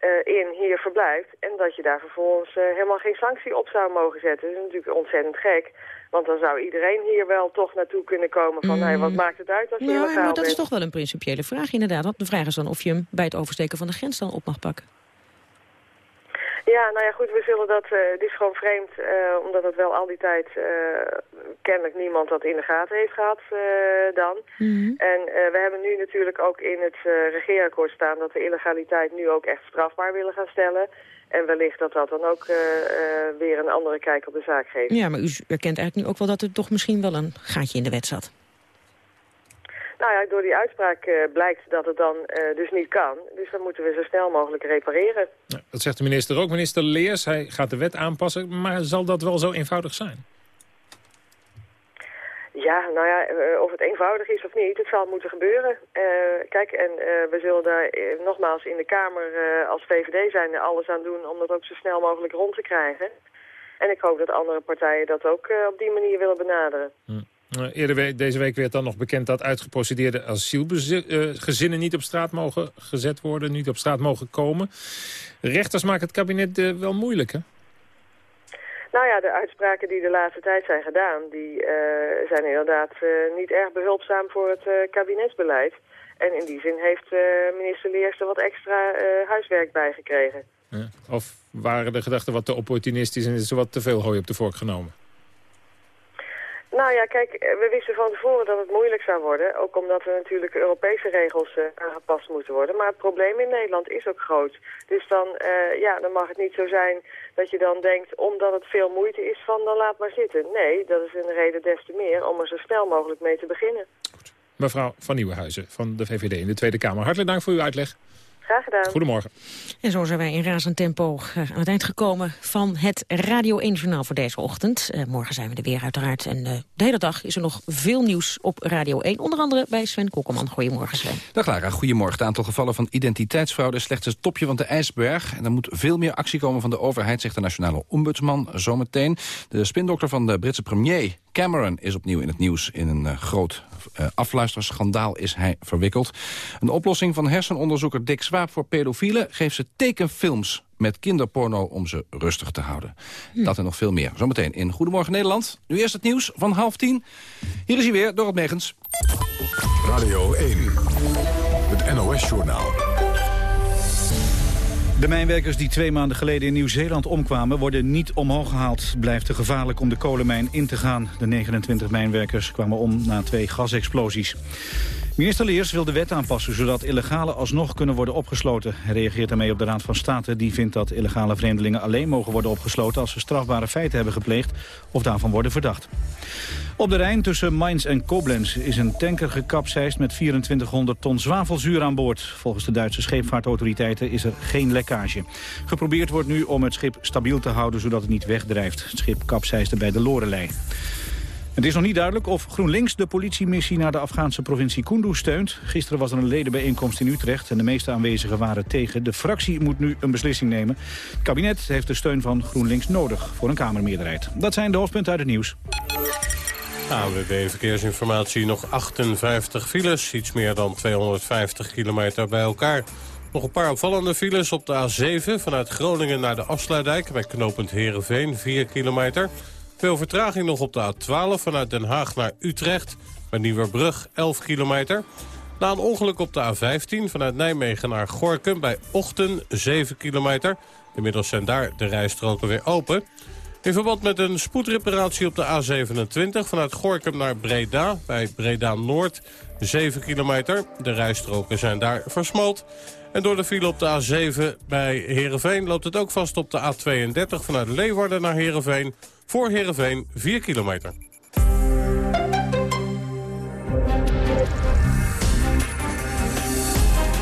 uh, in hier verblijft. En dat je daar vervolgens helemaal geen sanctie op zou mogen zetten. Dat is natuurlijk ontzettend gek. Want dan zou iedereen hier wel toch naartoe kunnen komen van... Mm. Hey, wat maakt het uit als je ja, maar dat bent? is toch wel een principiële vraag inderdaad. Want de vraag is dan of je hem bij het oversteken van de grens dan op mag pakken. Ja, nou ja, goed, we zullen dat... Uh, het is gewoon vreemd, uh, omdat het wel al die tijd uh, kennelijk niemand dat in de gaten heeft gehad dan. Mm -hmm. En we hebben nu natuurlijk ook in het regeerakkoord staan dat we illegaliteit nu ook echt strafbaar willen gaan stellen. En wellicht dat dat dan ook weer een andere kijk op de zaak geeft. Ja, maar u erkent eigenlijk nu ook wel dat er toch misschien wel een gaatje in de wet zat. Nou ja, door die uitspraak uh, blijkt dat het dan uh, dus niet kan. Dus dan moeten we zo snel mogelijk repareren. Ja, dat zegt de minister ook. Minister Leers, hij gaat de wet aanpassen. Maar zal dat wel zo eenvoudig zijn? Ja, nou ja, uh, of het eenvoudig is of niet, het zal moeten gebeuren. kijk, en we zullen daar nogmaals in de Kamer als VVD zijn alles aan doen... om dat ook zo snel mogelijk rond te krijgen. En ik hoop dat andere partijen dat ook op die manier willen benaderen. Hm. Eerder deze week werd dan nog bekend dat uitgeprocedeerde asielgezinnen niet op straat mogen gezet worden, niet op straat mogen komen. Rechters maken het kabinet wel moeilijk, hè? Nou ja, de uitspraken die de laatste tijd zijn gedaan, die uh, zijn inderdaad uh, niet erg behulpzaam voor het uh, kabinetsbeleid. En in die zin heeft minister Leers er wat extra huiswerk bij gekregen. Ja. Of waren de gedachten wat te opportunistisch en is er wat te veel hooi op de vork genomen? Nou ja, kijk, we wisten van tevoren dat het moeilijk zou worden. Ook omdat er natuurlijk Europese regels uh, aangepast moeten worden. Maar het probleem in Nederland is ook groot. Dus dan, uh, ja, dan mag het niet zo zijn dat je dan denkt, omdat het veel moeite is van, dan laat maar zitten. Nee, dat is een reden des te meer om er zo snel mogelijk mee te beginnen. Mevrouw van Nieuwenhuizen van de VVD in de Tweede Kamer. Hartelijk dank voor uw uitleg. Graag gedaan. Goedemorgen. En zo zijn wij in razend tempo eh, aan het eind gekomen van het Radio 1 Journaal voor deze ochtend. Uh, morgen zijn we er weer uiteraard. En uh, de hele dag is er nog veel nieuws op Radio 1. Onder andere bij Sven Kokkelman. Goedemorgen Sven. Dag Lara, goedemorgen. Het aantal gevallen van identiteitsfraude is slechts het topje van de ijsberg. En er moet veel meer actie komen van de overheid, zegt de nationale ombudsman zometeen. De spindokter van de Britse premier Cameron is opnieuw in het nieuws. In een uh, groot afluisterschandaal is hij verwikkeld. Een oplossing van hersenonderzoeker Dick Swaap voor pedofielen... geeft ze tekenfilms met kinderporno om ze rustig te houden. Hm. Dat en nog veel meer. Zometeen in Goedemorgen Nederland. Nu eerst het nieuws van half tien. Hier is hij weer, Dorot Megens. Radio 1, het NOS-journaal. De mijnwerkers die twee maanden geleden in Nieuw-Zeeland omkwamen... worden niet omhoog gehaald. Blijft te gevaarlijk om de kolenmijn in te gaan. De 29 mijnwerkers kwamen om na twee gasexplosies. Minister Leers wil de wet aanpassen zodat illegale alsnog kunnen worden opgesloten. Hij reageert daarmee op de Raad van State. Die vindt dat illegale vreemdelingen alleen mogen worden opgesloten... als ze strafbare feiten hebben gepleegd of daarvan worden verdacht. Op de Rijn tussen Mainz en Koblenz is een tanker gekapseist met 2400 ton zwavelzuur aan boord. Volgens de Duitse scheepvaartautoriteiten is er geen lekkage. Geprobeerd wordt nu om het schip stabiel te houden zodat het niet wegdrijft. Het schip kapseisde bij de Lorelei. Het is nog niet duidelijk of GroenLinks de politiemissie naar de Afghaanse provincie Kunduz steunt. Gisteren was er een ledenbijeenkomst in Utrecht en de meeste aanwezigen waren tegen. De fractie moet nu een beslissing nemen. Het kabinet heeft de steun van GroenLinks nodig voor een Kamermeerderheid. Dat zijn de hoofdpunten uit het nieuws. AWB Verkeersinformatie nog 58 files, iets meer dan 250 kilometer bij elkaar. Nog een paar opvallende files op de A7 vanuit Groningen naar de Afsluitdijk... bij knooppunt Herenveen, 4 kilometer. Veel vertraging nog op de A12 vanuit Den Haag naar Utrecht... bij Nieuwerbrug, 11 kilometer. Na een ongeluk op de A15 vanuit Nijmegen naar Gorkum bij Ochten, 7 kilometer. Inmiddels zijn daar de rijstroken weer open... In verband met een spoedreparatie op de A27 vanuit Gorkum naar Breda... bij Breda Noord, 7 kilometer. De rijstroken zijn daar versmalt. En door de file op de A7 bij Heerenveen loopt het ook vast op de A32... vanuit Leeuwarden naar Heerenveen. Voor Heerenveen 4 kilometer.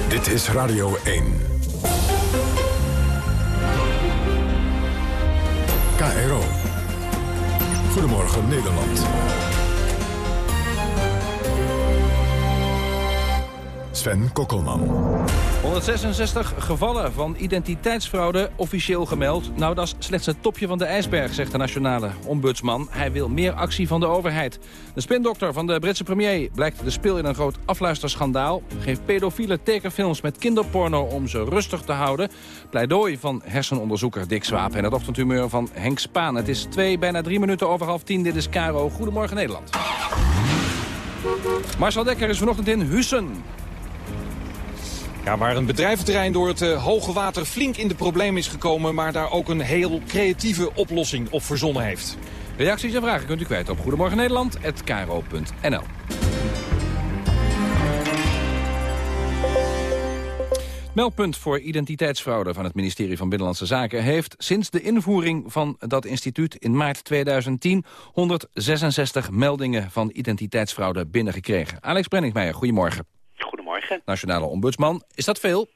Dit is Radio 1. KRO. Goedemorgen Nederland. Sven Kokkelman. 166 gevallen van identiteitsfraude officieel gemeld. Nou, dat is slechts het topje van de ijsberg, zegt de nationale ombudsman. Hij wil meer actie van de overheid. De spindokter van de Britse premier blijkt de spil in een groot afluisterschandaal. Geeft pedofiele tekenfilms met kinderporno om ze rustig te houden. Pleidooi van hersenonderzoeker Dick Swaap en het ochtendhumeur van Henk Spaan. Het is twee, bijna drie minuten over half tien. Dit is Caro. Goedemorgen Nederland. Marcel Dekker is vanochtend in Hussen. Ja, waar een bedrijventerrein door het uh, hoge water flink in de problemen is gekomen... maar daar ook een heel creatieve oplossing op verzonnen heeft. Reacties en vragen kunt u kwijt op Goedemorgen Nederland@kro.nl. Meldpunt voor identiteitsfraude van het ministerie van Binnenlandse Zaken... heeft sinds de invoering van dat instituut in maart 2010... 166 meldingen van identiteitsfraude binnengekregen. Alex Brenninkmeijer, goedemorgen. Nationale ombudsman. Is dat veel?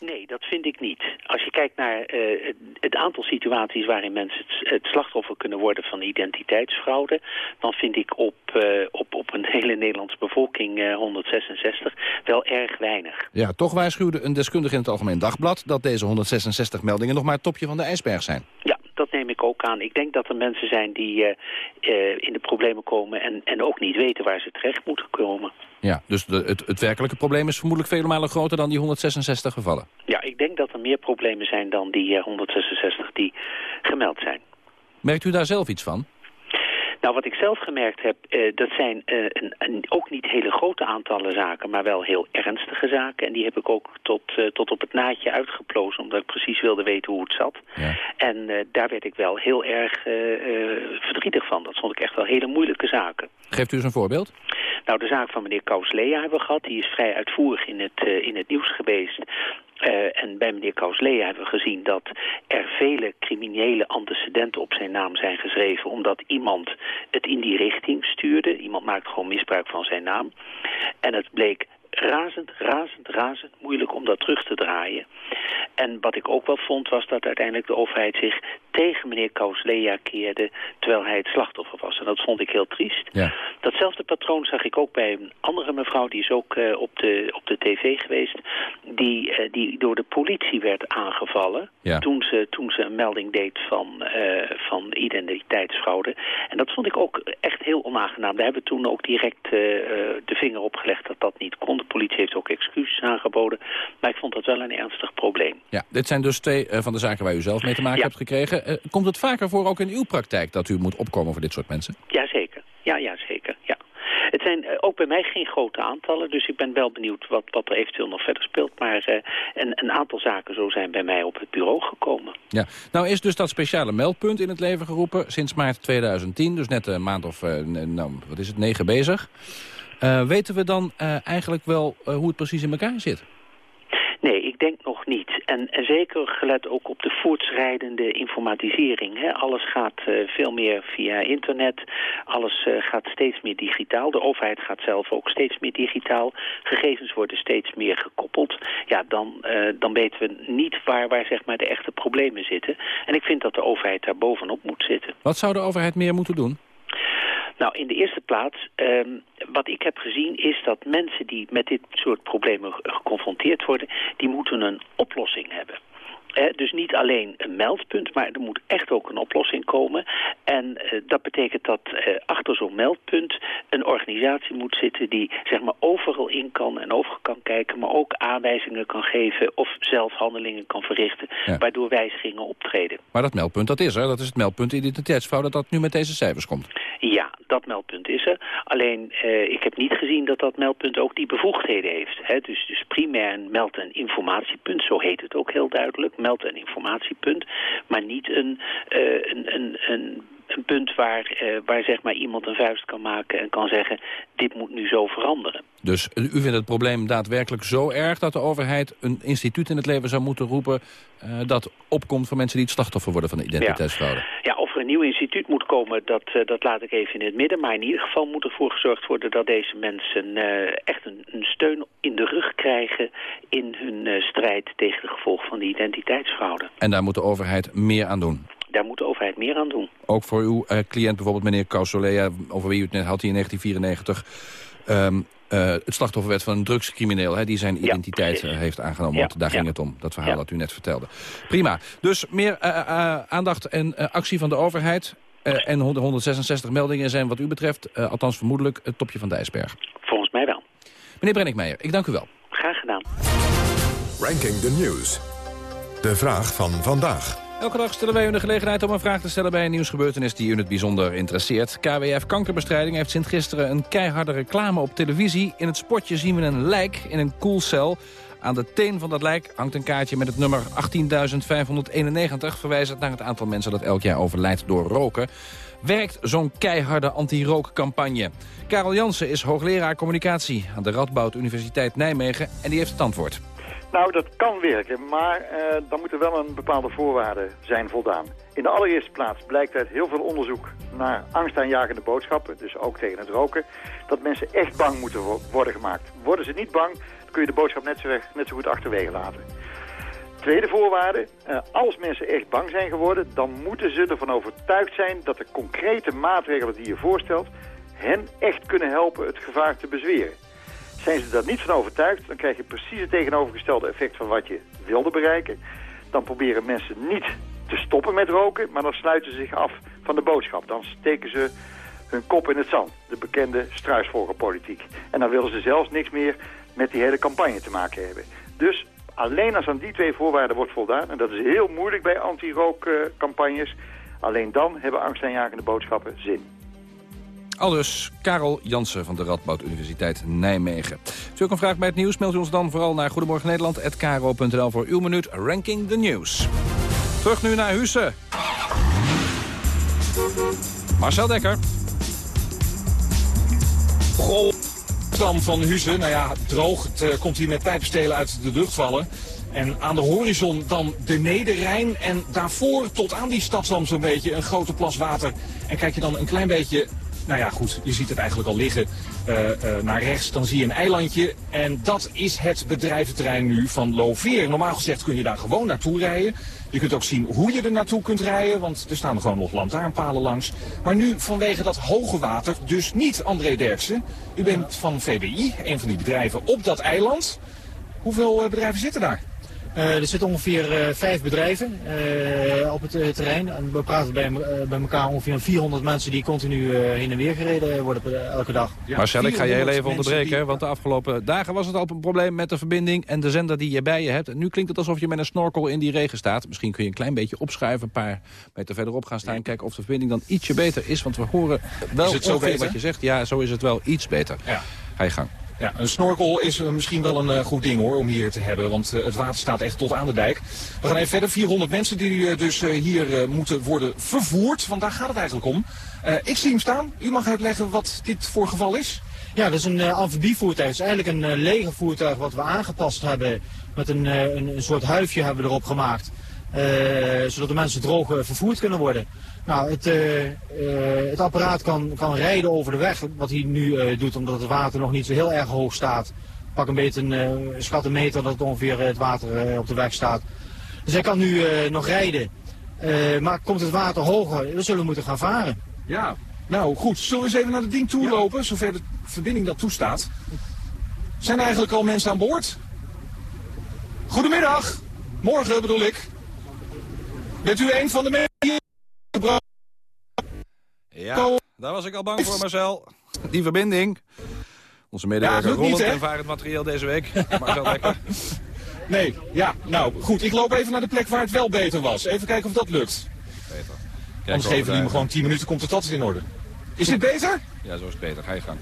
Nee, dat vind ik niet. Als je kijkt naar uh, het aantal situaties waarin mensen het, slachtoffer kunnen worden van identiteitsfraude, dan vind ik op, uh, op, op een [LAUGHS] hele Nederlandse bevolking, uh, 166, wel erg weinig. Ja, toch waarschuwde een deskundige in het Algemeen Dagblad dat deze 166 meldingen nog maar het topje van de ijsberg zijn. Ja, dat neem ik ook aan. Ik denk dat er mensen zijn die in de problemen komen en, en ook niet weten waar ze terecht moeten komen. Ja, dus de, het, het werkelijke probleem is vermoedelijk vele malen groter dan die 166 gevallen. Ja, ik denk dat er meer problemen zijn dan die 166 die gemeld zijn. Merkt u daar zelf iets van? Nou, wat ik zelf gemerkt heb, eh, dat zijn eh, een, een, ook niet hele grote aantallen zaken, maar wel heel ernstige zaken. En die heb ik ook tot, eh, tot op het naadje uitgeplozen, omdat ik precies wilde weten hoe het zat. Ja. En daar werd ik wel heel erg verdrietig van. Dat vond ik echt wel hele moeilijke zaken. Geeft u eens een voorbeeld? Nou, de zaak van meneer Kauslea hebben we gehad. Die is vrij uitvoerig in het, in het nieuws geweest. Eh, en bij meneer Kauslea hebben we gezien dat er vele criminele antecedenten op zijn naam zijn geschreven... omdat iemand het in die richting stuurde. Iemand maakte gewoon misbruik van zijn naam. En het bleek razend, razend, razend moeilijk om dat terug te draaien. En wat ik ook wel vond was dat uiteindelijk de overheid zich tegen meneer Kauslea keerde... terwijl hij het slachtoffer was. En dat vond ik heel triest. Ja. Datzelfde patroon zag ik ook bij een andere mevrouw, die is ook uh, op, de, op de tv geweest, die, uh, die door de politie werd aangevallen ja. toen, ze, toen ze een melding deed van, uh, van identiteitsfraude. En dat vond ik ook echt heel onaangenaam. Daar hebben we toen ook direct de vinger op gelegd dat dat niet kon. De politie heeft ook excuses aangeboden, maar ik vond dat wel een ernstig probleem. Ja, dit zijn dus twee van de zaken waar u zelf mee te maken ja. hebt gekregen. Komt het vaker voor ook in uw praktijk dat u moet opkomen voor dit soort mensen? Jazeker. Ja, ja, zeker. Ja. Het zijn uh, ook bij mij geen grote aantallen, dus ik ben wel benieuwd wat, wat er eventueel nog verder speelt. Maar uh, een, een, aantal zaken zo zijn bij mij op het bureau gekomen. Ja, nou is dus dat speciale meldpunt in het leven geroepen sinds maart 2010, dus net een maand of, uh, nou, wat is het, negen bezig. weten we dan eigenlijk wel hoe het precies in elkaar zit? Nee, ik denk nog niet. En, en zeker gelet ook op de voortschrijdende informatisering. Hè. Alles gaat uh, veel meer via internet. Alles uh, gaat steeds meer digitaal. De overheid gaat zelf ook steeds meer digitaal. Gegevens worden steeds meer gekoppeld. Ja, dan, uh, dan weten we niet waar, waar zeg maar, de echte problemen zitten. En ik vind dat de overheid daar bovenop moet zitten. Wat zou de overheid meer moeten doen? Nou, in de eerste plaats, um, wat ik heb gezien is dat mensen die met dit soort problemen geconfronteerd worden, die moeten een oplossing hebben. Eh, dus niet alleen een meldpunt, maar er moet echt ook een oplossing komen. En uh, dat betekent dat uh, achter zo'n meldpunt een organisatie moet zitten die zeg maar overal in kan en over kan kijken, maar ook aanwijzingen kan geven of zelf handelingen kan verrichten, ja. waardoor wijzigingen optreden. Maar dat meldpunt, dat is er. Dat is het meldpunt identiteitsfraude dat dat nu met deze cijfers komt. Ja, dat meldpunt is er. Alleen, ik heb niet gezien dat dat meldpunt ook die bevoegdheden heeft. Hè? Dus, dus primair een meld- en informatiepunt, zo heet het ook heel duidelijk meld- en informatiepunt, maar niet een, uh, een, een, een, een, punt waar, uh, waar zeg maar iemand een vuist kan maken en kan zeggen, dit moet nu zo veranderen. Dus u vindt het probleem daadwerkelijk zo erg dat de overheid een instituut in het leven zou moeten roepen uh, dat opkomt voor mensen die het slachtoffer worden van de identiteitsfraude? Ja. ja, of er een nieuw instituut moet komen, dat, uh, dat laat ik even in het midden. Maar in ieder geval moet ervoor gezorgd worden dat deze mensen echt een, een, steun in de rug krijgen in hun strijd tegen de gevolgen van de identiteitsfraude. En daar moet de overheid meer aan doen? Daar moet de overheid meer aan doen. Ook voor uw cliënt bijvoorbeeld meneer Kausolea, over wie u het net had, die in 1994... Um, uh, het slachtoffer werd van een drugscrimineel... Hè, die zijn identiteit uh, heeft aangenomen. Ja, want daar ja. ging het om, dat verhaal dat u net vertelde. Prima. Dus meer uh, aandacht en actie van de overheid... en 166 meldingen zijn wat u betreft... althans vermoedelijk het topje van de ijsberg. Volgens mij wel. Meneer Brenninkmeijer, ik dank u wel. Graag gedaan. Ranking the News. De vraag van vandaag. Elke dag stellen wij u de gelegenheid om een vraag te stellen bij een nieuwsgebeurtenis die u het bijzonder interesseert. KWF Kankerbestrijding heeft sinds gisteren een keiharde reclame op televisie. In het spotje zien we een lijk in een koelcel. Aan de teen van dat lijk hangt een kaartje met het nummer 18.591... verwijzend naar het aantal mensen dat elk jaar overlijdt door roken. Werkt zo'n keiharde anti-rookcampagne? Karel Jansen is hoogleraar communicatie aan de Radboud Universiteit Nijmegen... en die heeft het antwoord. Nou, dat kan werken, maar uh, dan moet er wel een bepaalde voorwaarden zijn voldaan. In de allereerste plaats blijkt uit heel veel onderzoek naar angstaanjagende boodschappen, dus ook tegen het roken, dat mensen echt bang moeten wo worden gemaakt. Worden ze niet bang, dan kun je de boodschap net zo, net zo goed achterwege laten. Tweede voorwaarde, uh, als mensen echt bang zijn geworden, dan moeten ze ervan overtuigd zijn dat de concrete maatregelen die je voorstelt hen echt kunnen helpen het gevaar te bezweren. Zijn ze daar niet van overtuigd, dan krijg je precies het tegenovergestelde effect van wat je wilde bereiken. Dan proberen mensen niet te stoppen met roken, maar dan sluiten ze zich af van de boodschap. Dan steken ze hun kop in het zand, de bekende struisvogelpolitiek. En dan willen ze zelfs niks meer met die hele campagne te maken hebben. Dus alleen als aan die twee voorwaarden wordt voldaan, en dat is heel moeilijk bij anti-rookcampagnes, alleen dan hebben angstaanjagende boodschappen zin. Aldus Karel Jansen van de Radboud Universiteit Nijmegen. U ook een vraag bij het nieuws, mailt u ons dan vooral naar Goedemorgen Nederland@kro.nl voor uw minuut Ranking the News. Terug nu naar Husse. Marcel Dekker. Goh, Stam van Huizen, nou ja, droog. Het eh, komt hier met pijpenstelen uit de lucht vallen. En aan de horizon dan de Nederrijn. En daarvoor tot aan die stadsdam zo'n beetje een grote plas water. En kijk je dan een klein beetje nou ja, goed, je ziet het eigenlijk al liggen uh, uh, naar rechts. Dan zie je een eilandje en dat is het bedrijventerrein nu van Loveer. Normaal gezegd kun je daar gewoon naartoe rijden. Je kunt ook zien hoe je er naartoe kunt rijden, want er staan er gewoon nog lantaarnpalen langs. Maar nu vanwege dat hoge water, dus niet André Derksen. U bent van VBI, een van die bedrijven op dat eiland. Hoeveel bedrijven zitten daar? Uh, er zitten ongeveer uh, vijf bedrijven uh, op het terrein. En we praten bij, bij elkaar ongeveer 400 mensen die continu heen en weer gereden worden elke dag. Ja, Marcel, ik ga je heel even onderbreken, die... want de afgelopen dagen was het al een probleem met de verbinding en de zender die je bij je hebt. En nu klinkt het alsof je met een snorkel in die regen staat. Misschien kun je een klein beetje opschuiven, een paar meter verderop gaan staan en kijken of de verbinding dan ietsje beter is. Want we horen wel ongeveer wat je zegt. Ja, zo is het wel iets beter. Ja. Ga je gang. Ja, een snorkel is misschien wel een uh, goed ding hoor, om hier te hebben. Want uh, het water staat echt tot aan de dijk. We gaan even verder. 400 mensen die uh, dus hier moeten worden vervoerd. Want daar gaat het eigenlijk om. ik zie hem staan. U mag uitleggen wat dit voor geval is. Ja, dat is een amfibievoertuig. Het is eigenlijk een lege voertuig wat we aangepast hebben. Met een, een, een soort huifje hebben we erop gemaakt. zodat de mensen droog vervoerd kunnen worden. Nou, het, uh, uh, het apparaat kan, kan rijden over de weg, wat hij nu uh, doet, omdat het water nog niet zo heel erg hoog staat. Pak een beetje een schat een meter dat ongeveer het water op de weg staat. Dus hij kan nu nog rijden. maar komt het water hoger, dan zullen we moeten gaan varen. Ja, nou goed. Zullen we eens even naar het ding toe lopen, zover de verbinding dat toestaat? Zijn er eigenlijk al mensen aan boord? Goedemiddag. Morgen bedoel ik. Bent u een van de mensen was ik al bang voor, Marcel. Die verbinding. Onze medewerker ja, rollend en varend materieel deze week. [LAUGHS] Marcel Lekker. Nee, ja, nou goed. Ik loop even naar de plek waar het wel beter was. Even kijken of dat lukt. Beter. Kijk Anders geven die me gewoon 10 minuten, komt het altijd in orde. Is dit beter? Ja, zo is het beter. Ga je gang.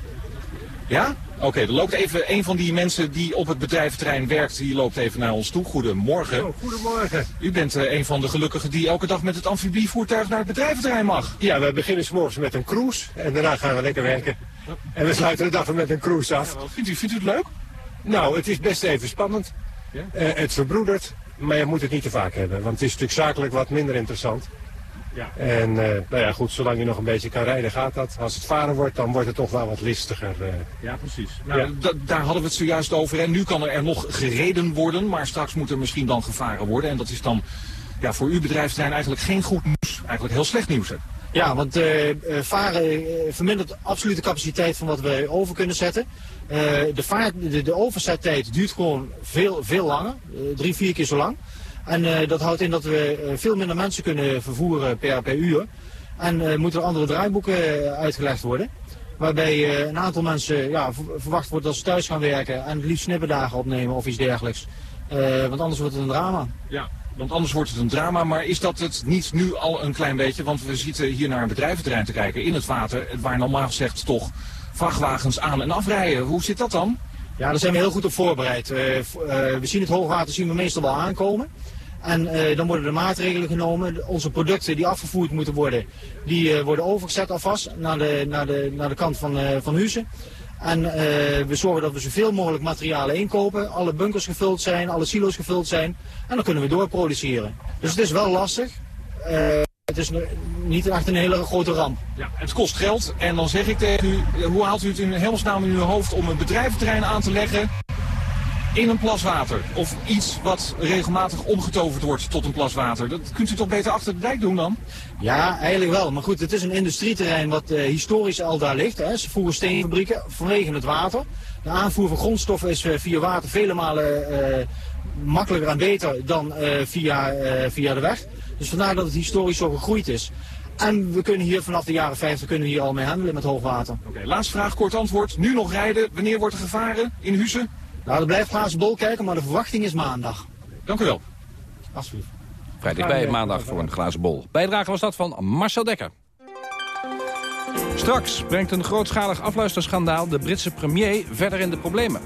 Ja? Oké, okay, er loopt even een van die mensen die op het bedrijventerrein werkt, die loopt even naar ons toe. Goedemorgen. Oh, goedemorgen. U bent uh, een van de gelukkigen die elke dag met het amfibievoertuig naar het bedrijventerrein mag. Ja, we beginnen s morgens met een cruise en daarna gaan we lekker werken. En we sluiten de dag met een cruise af. Ja, vindt, u, vindt u het leuk? Nou, het is best even spannend. Ja? Uh, het verbroedert, maar je moet het niet te vaak hebben, want het is natuurlijk zakelijk wat minder interessant. Ja. En uh, nou ja, goed, zolang je nog een beetje kan rijden gaat dat. Als het varen wordt, dan wordt het toch wel wat listiger. Uh. Ja, precies. Nou, ja. Daar hadden we het zojuist over. En nu kan er, er nog gereden worden, maar straks moet er misschien dan gevaren worden. En dat is dan ja, voor uw bedrijfsterrein eigenlijk geen goed nieuws. Eigenlijk heel slecht nieuws. Hè? Ja, want uh, varen vermindert absoluut de capaciteit van wat we over kunnen zetten. de, vaart, de, de overzettijd duurt gewoon veel, veel langer. drie, vier keer zo lang. En uh, dat houdt in dat we uh, veel minder mensen kunnen vervoeren per, per uur. En uh, moeten er andere draaiboeken uitgelegd worden. Waarbij een aantal mensen ja, verwacht wordt dat ze thuis gaan werken en het liefst snipperdagen opnemen of iets dergelijks. want anders wordt het een drama. Ja, want anders wordt het een drama. Maar is dat het niet nu al een klein beetje? Want we zitten hier naar een bedrijventerrein te kijken in het water. Waar normaal gezegd toch vrachtwagens aan en afrijden. Hoe zit dat dan? Ja, daar zijn we heel goed op voorbereid. we zien het hoogwater zien we meestal wel aankomen. En uh, dan worden er maatregelen genomen. Onze producten die afgevoerd moeten worden, die uh, worden overgezet alvast naar de, naar de, naar de kant van, uh, van Huizen. En we zorgen dat we zoveel mogelijk materialen inkopen. Alle bunkers gevuld zijn, alle silo's gevuld zijn. En dan kunnen we doorproduceren. Dus het is wel lastig. het is niet echt een hele grote ramp. Ja, het kost geld. En dan zeg ik tegen u, hoe haalt u het in hemelsnaam in uw hoofd om een bedrijventerrein aan te leggen in een plas water. Of iets wat regelmatig omgetoverd wordt tot een plas water. Dat kunt u toch beter achter de dijk doen dan? Ja, eigenlijk wel. Maar goed, het is een industrieterrein wat uh, historisch al daar ligt. Hè. Ze voeren steenfabrieken vanwege het water. De aanvoer van grondstoffen is uh, via water vele malen uh, makkelijker en beter dan via, via de weg. Dus vandaar dat het historisch zo gegroeid is. En we kunnen hier vanaf de jaren 50 kunnen we hier al mee handelen met hoogwater. Oké, laatste vraag, kort antwoord. Nu nog rijden. Wanneer wordt er gevaren in Huizen? Nou, er blijft glazen bol kijken, maar de verwachting is maandag. Dank u wel. Alsjeblieft. Vrij dichtbij maandag voor een glazen bol. Bijdrage was dat van Marcel Dekker. Straks brengt een grootschalig afluisterschandaal de Britse premier verder in de problemen.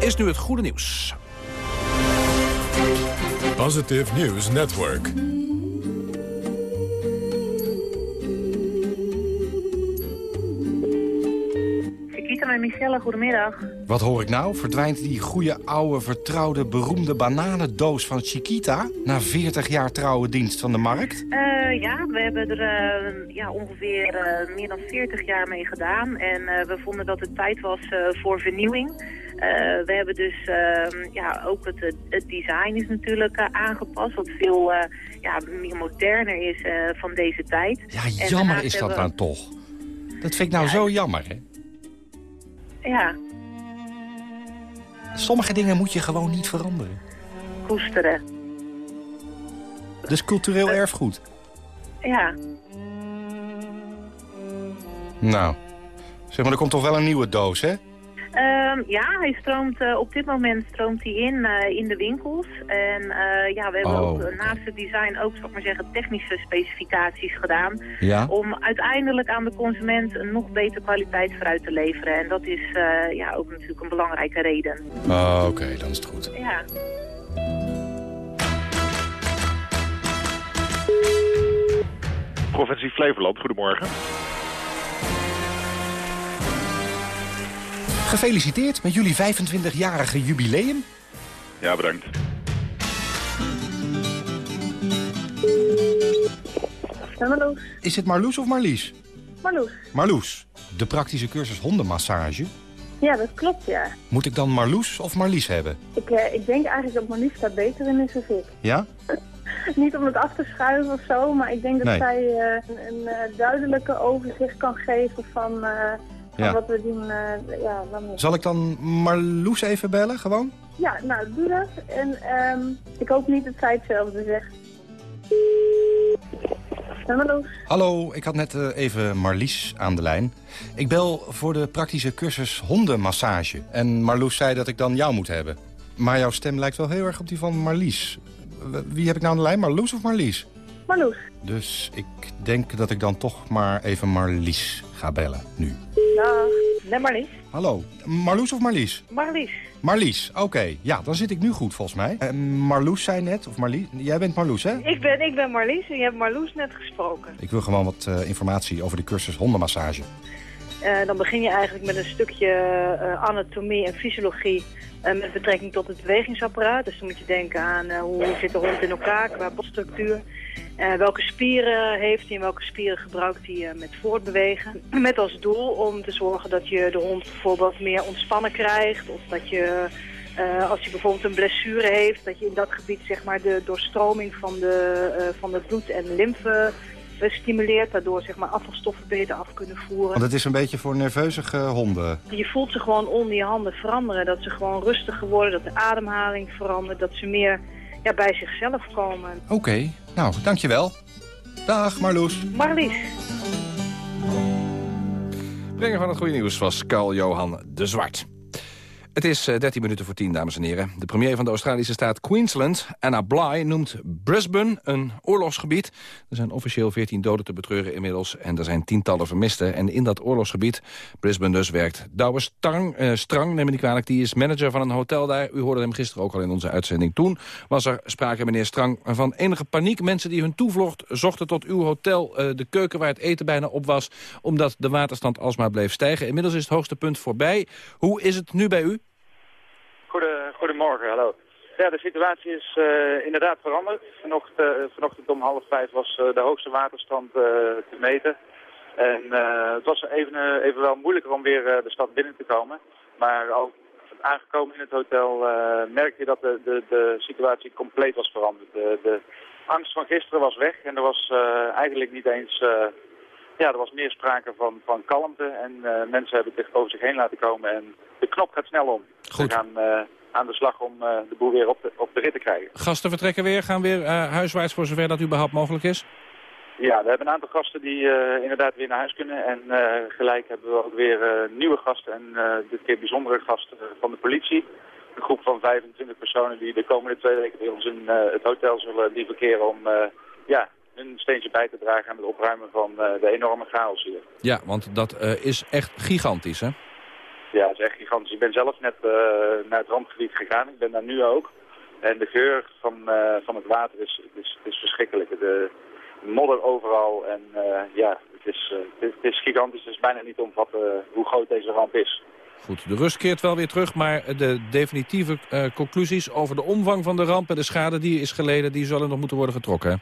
Is nu het goede nieuws. Positive News Network. Met Michelle, goedemiddag. Wat hoor ik nou? Verdwijnt die goede, oude, vertrouwde, beroemde bananendoos van Chiquita... na 40 jaar trouwe dienst van de markt? Eh, ja, we hebben er eh, ja, ongeveer eh, meer dan 40 jaar mee gedaan. En we vonden dat het tijd was voor vernieuwing. we hebben dus ehm, ja, ook het, het design is natuurlijk aangepast, wat veel ja, meer moderner is van deze tijd. Ja, jammer is dat dan toch. Dat vind ik nou zo jammer, hè? Ja. Sommige dingen moet je gewoon niet veranderen. Koesteren. Dus cultureel erfgoed. Ja. Nou, zeg maar, er komt toch wel een nieuwe doos, hè? Um, ja, hij stroomt, uh, op dit moment stroomt hij in uh, in de winkels. En uh, ja, we hebben Oh, ook naast het design ook, zal ik maar zeggen, technische specificaties gedaan. Ja? Om uiteindelijk aan de consument een nog betere kwaliteit vooruit te leveren. En dat is ja, ook natuurlijk een belangrijke reden. Oh, oké, dan is het goed. Ja. Provincie Flevoland, goedemorgen. Gefeliciteerd met jullie 25-jarige jubileum. Ja, bedankt. Marloes. Is het Marloes of Marlies? Marloes. Marloes, de praktische cursus hondenmassage. Ja, dat klopt, ja. Moet ik dan Marloes of Marlies hebben? Ik, eh, ik denk eigenlijk dat Marlies daar beter in is dan ik. Ja? [LAUGHS] Niet om het af te schuiven of zo, maar ik denk dat Nee. zij eh, een, een eh, duidelijke overzicht kan geven van, eh, van Ja. wat we doen. eh, ja, dan... Zal ik dan Marloes even bellen, gewoon? ja, nou, doe dat. En ehm, ik hoop niet dat zij hetzelfde zegt. Hallo. Hallo, ik had net eh, even Marlies aan de lijn. Ik bel voor de praktische cursus hondenmassage. En Marloes zei dat ik dan jou moet hebben. Maar jouw stem lijkt wel heel erg op die van Marlies. Wie heb ik nou aan de lijn, Marloes of Marlies? Marloes. Dus ik denk dat ik dan toch maar even Marlies ga bellen, nu. Dag. Nee, Marlies. Hallo, Marloes of Marlies? Marlies. Marlies, oké. Ja, dan zit ik nu goed volgens mij. Eh, Marloes zei net, of Marlies... Jij bent Marloes, hè? Ik ben, ik ben Marlies en je hebt Marloes net gesproken. Ik wil gewoon wat eh, informatie over de cursus hondenmassage. Eh, dan begin je eigenlijk met een stukje anatomie en fysiologie met betrekking tot het bewegingsapparaat. Dus dan moet je denken aan hoe zit de hond in elkaar qua botstructuur. Eh, welke spieren heeft hij en welke spieren gebruikt hij eh, met voortbewegen. [CLEARS THROAT] Met als doel om te zorgen dat je de hond bijvoorbeeld meer ontspannen krijgt. Of dat je, eh, als hij bijvoorbeeld een blessure heeft, dat je in dat gebied zeg maar, de doorstroming van, de, van het bloed en lymfe stimuleert. Waardoor zeg maar, afvalstoffen beter af kunnen voeren. Want het is een beetje voor nerveuzige honden. Je voelt ze gewoon onder je handen veranderen. Dat ze gewoon rustiger worden, dat de ademhaling verandert. Dat ze meer ja, bij zichzelf komen. Oké, nou, dankjewel. Dag, Marloes. Marlies. Brenger van het goede nieuws was Carl-Johan de Zwart. Het is eh, 13 minuten voor 10, dames en heren. De premier van de Australische staat Queensland, Anna Bligh, noemt Brisbane een oorlogsgebied. Er zijn officieel 14 doden te betreuren inmiddels en er zijn tientallen vermisten. En in dat oorlogsgebied, Brisbane dus, werkt Douwe Strang, eh, Strang neem me niet kwalijk, die is manager van een hotel daar. U hoorde hem gisteren ook al in onze uitzending. Toen was er sprake, meneer Strang, van enige paniek. Mensen die hun toevlucht zochten tot uw hotel, eh, de keuken waar het eten bijna op was, omdat de waterstand alsmaar bleef stijgen. Inmiddels is het hoogste punt voorbij. Hoe is het nu bij u? Goede, goedemorgen, hallo. Ja, de situatie is eh, inderdaad veranderd. Vanochtend, eh, vanochtend om half vijf was eh, de hoogste waterstand te meten. En het was even, eh, even wel moeilijker om weer de stad binnen te komen. Maar al aangekomen in het hotel merkte je dat de, de, de situatie compleet was veranderd. De, de angst van gisteren was weg en er was eigenlijk niet eens... ja, er was meer sprake van, van kalmte en eh, mensen hebben het over zich heen laten komen en de knop gaat snel om. We gaan eh, aan de slag om eh, de boel weer op de, op de rit te krijgen. Gasten vertrekken weer, gaan weer huiswaarts voor zover dat überhaupt mogelijk is? Ja, we hebben een aantal gasten die inderdaad weer naar huis kunnen. En gelijk hebben we ook weer nieuwe gasten en dit keer bijzondere gasten van de politie. Een groep van 25 personen die de komende twee weken bij ons in het hotel zullen bivakeren om eh, ja, hun steentje bij te dragen aan het opruimen van de enorme chaos hier. Ja, want dat is echt gigantisch, hè? Ja, dat is echt gigantisch. Ik ben zelf net naar het rampgebied gegaan. Ik ben daar nu ook. En de geur van, van het water is, is, is verschrikkelijk. De modder overal en ja, het is, het, is gigantisch. Het is bijna niet te omvatten hoe groot deze ramp is. Goed, de rust keert wel weer terug, maar de definitieve uh, conclusies over de omvang van de ramp en de schade die is geleden, die zullen nog moeten worden getrokken. Hè?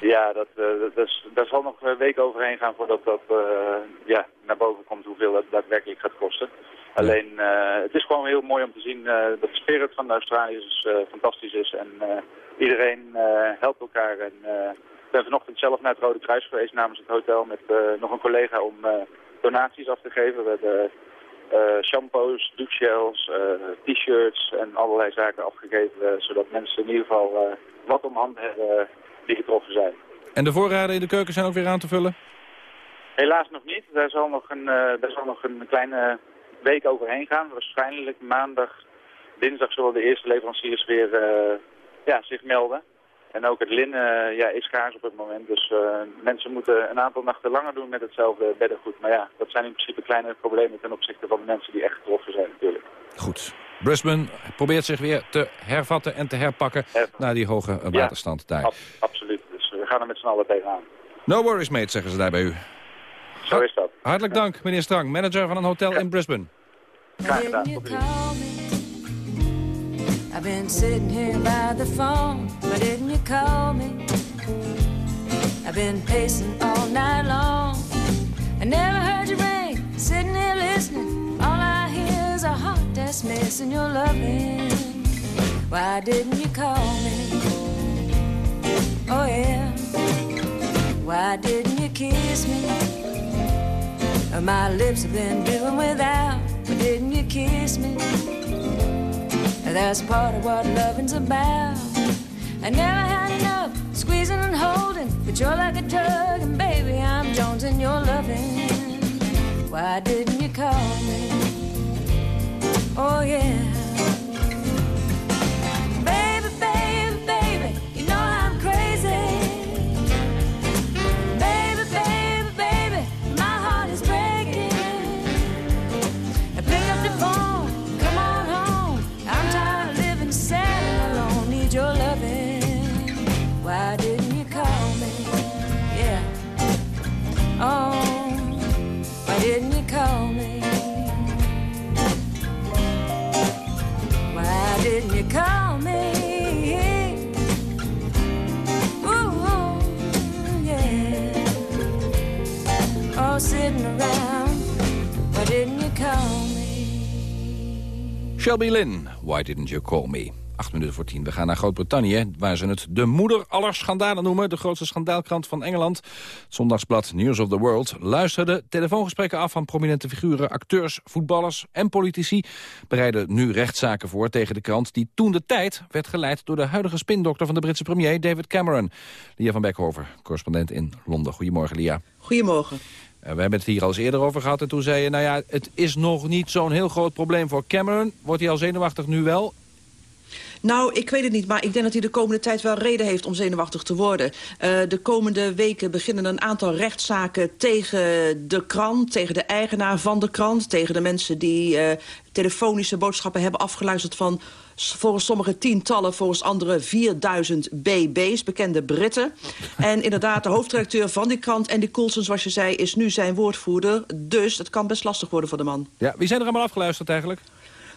Ja, dat, uh, dat is, daar zal nog een week overheen gaan voordat dat uh, ja, naar boven komt hoeveel het daadwerkelijk gaat kosten. Alleen, het is gewoon heel mooi om te zien dat de spirit van de Australiërs fantastisch is en iedereen helpt elkaar. En, ik ben vanochtend zelf naar het Rode Kruis geweest namens het hotel met nog een collega om donaties af te geven. We hebben uh, shampoos, douchegels, uh, t-shirts en allerlei zaken afgegeven, uh, zodat mensen in ieder geval wat om handen hebben die getroffen zijn. En de voorraden in de keuken zijn ook weer aan te vullen? Helaas nog niet. Daar zal nog een, daar zal nog een kleine week overheen gaan. Waarschijnlijk maandag, dinsdag zullen de eerste leveranciers weer ja, zich melden. En ook het linnen ja, is schaars op het moment. Dus uh, mensen moeten een aantal nachten langer doen met hetzelfde beddengoed. Maar ja, dat zijn in principe kleine problemen ten opzichte van de mensen die echt getroffen zijn natuurlijk. Goed. Brisbane probeert zich weer te hervatten en te herpakken naar die hoge waterstand daar. Ab absoluut. Dus we gaan er met z'n allen tegenaan. No worries mate, zeggen ze daar bij u. Zo is dat. Hartelijk dank, meneer Strang, manager van een hotel in Brisbane. Graag gedaan. I've been sitting here by the phone, why didn't you call me? I've been pacing all night long. I never heard you ring, sitting here missing your loving. Why didn't you call me? Oh yeah. Why didn't you kiss me? Uh, my lips have been doing without. Why didn't you kiss me? Uh, that's part of what loving's about. I never had enough squeezing and holding, but you're like a drug, and baby, I'm Jones and you're loving. Why didn't you call me? Oh, yeah. Shelby Lynn, Why Didn't You Call Me? Acht minuten voor tien. We gaan naar Groot-Brittannië, waar ze het de moeder aller schandalen noemen. De grootste schandaalkrant van Engeland. Het zondagsblad News of the World luisterde telefoongesprekken af van prominente figuren, acteurs, voetballers en politici. Bereiden nu rechtszaken voor tegen de krant die toen de tijd werd geleid door de huidige spindokter van de Britse premier David Cameron. Lia van Beckhoven, correspondent in Londen. Goedemorgen Lia. Goedemorgen. Eh, we hebben het hier al eens eerder over gehad. En toen zei je, nou ja, het is nog niet zo'n heel groot probleem voor Cameron. Wordt hij al zenuwachtig nu wel? Nou, ik weet het niet, maar ik denk dat hij de komende tijd wel reden heeft om zenuwachtig te worden. Uh, de komende weken beginnen een aantal rechtszaken tegen de krant, tegen de eigenaar van de krant, tegen de mensen die uh, telefonische boodschappen hebben afgeluisterd van volgens sommige tientallen, volgens anderen 4000 BB's, bekende Britten. [LAUGHS] En inderdaad, de hoofdredacteur van die krant, Andy Coulson, zoals je zei, is nu zijn woordvoerder. Dus het kan best lastig worden voor de man. Ja, wie zijn er allemaal afgeluisterd eigenlijk?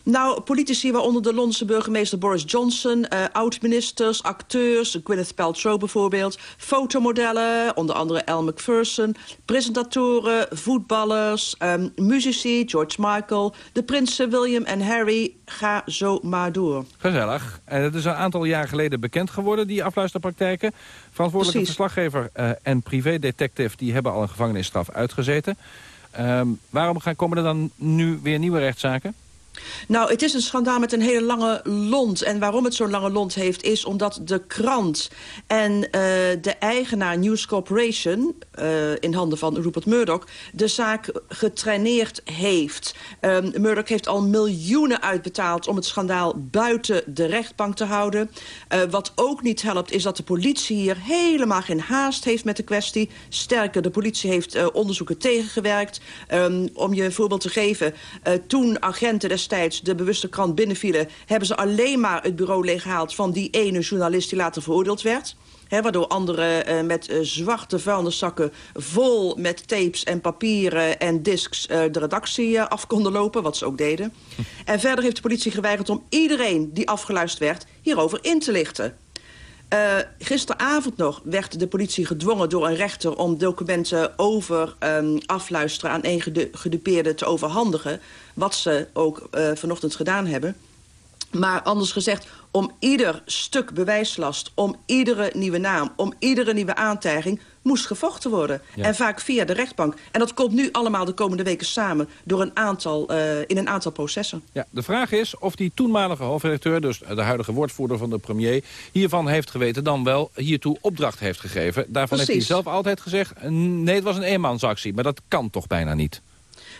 Nou, politici waaronder de Londense burgemeester Boris Johnson... Uh, oud-ministers, acteurs, Gwyneth Paltrow bijvoorbeeld... fotomodellen, onder andere Elle Macpherson... presentatoren, voetballers, um, muzici, George Michael... de prinsen William en Harry, ga zo maar door. Gezellig. En het is een aantal jaar geleden bekend geworden, die afluisterpraktijken. Verantwoordelijke Precies. verslaggever uh, en privédetective... die hebben al een gevangenisstraf uitgezeten. Um, waarom gaan, komen er dan nu weer nieuwe rechtszaken? Nou, het is een schandaal met een hele lange lont. En waarom het zo'n lange lont heeft, is omdat de krant en uh, de eigenaar News Corporation... Uh, in handen van Rupert Murdoch, de zaak getraineerd heeft. Um, Murdoch heeft al miljoenen uitbetaald om het schandaal buiten de rechtbank te houden. Uh, wat ook niet helpt, is dat de politie hier helemaal geen haast heeft met de kwestie. Sterker, de politie heeft onderzoeken tegengewerkt. Um, om je een voorbeeld te geven, toen agenten destijds de bewuste krant binnenvielen... hebben ze alleen maar het bureau leeggehaald van die ene journalist die later veroordeeld werd. He, waardoor anderen uh, met uh, zwarte vuilniszakken vol met tapes en papieren en discs uh, de redactie af konden lopen, wat ze ook deden. [LAUGHS] En verder heeft de politie geweigerd om iedereen die afgeluisterd werd hierover in te lichten. Uh, gisteravond nog werd de politie gedwongen door een rechter... om documenten over um, afluisteren aan één gedupeerde te overhandigen. Wat ze ook uh, vanochtend gedaan hebben. Maar anders gezegd, om ieder stuk bewijslast, om iedere nieuwe naam... om iedere nieuwe aantijging moest gevochten worden. Ja. En vaak via de rechtbank. En dat komt nu allemaal de komende weken samen... Door een aantal, uh, in een aantal processen. Ja, de vraag is of die toenmalige hoofdredacteur... dus de huidige woordvoerder van de premier... hiervan heeft geweten dan wel hiertoe opdracht heeft gegeven. Daarvan Precies. heeft hij zelf altijd gezegd... nee, het was een eenmansactie. Maar dat kan toch bijna niet?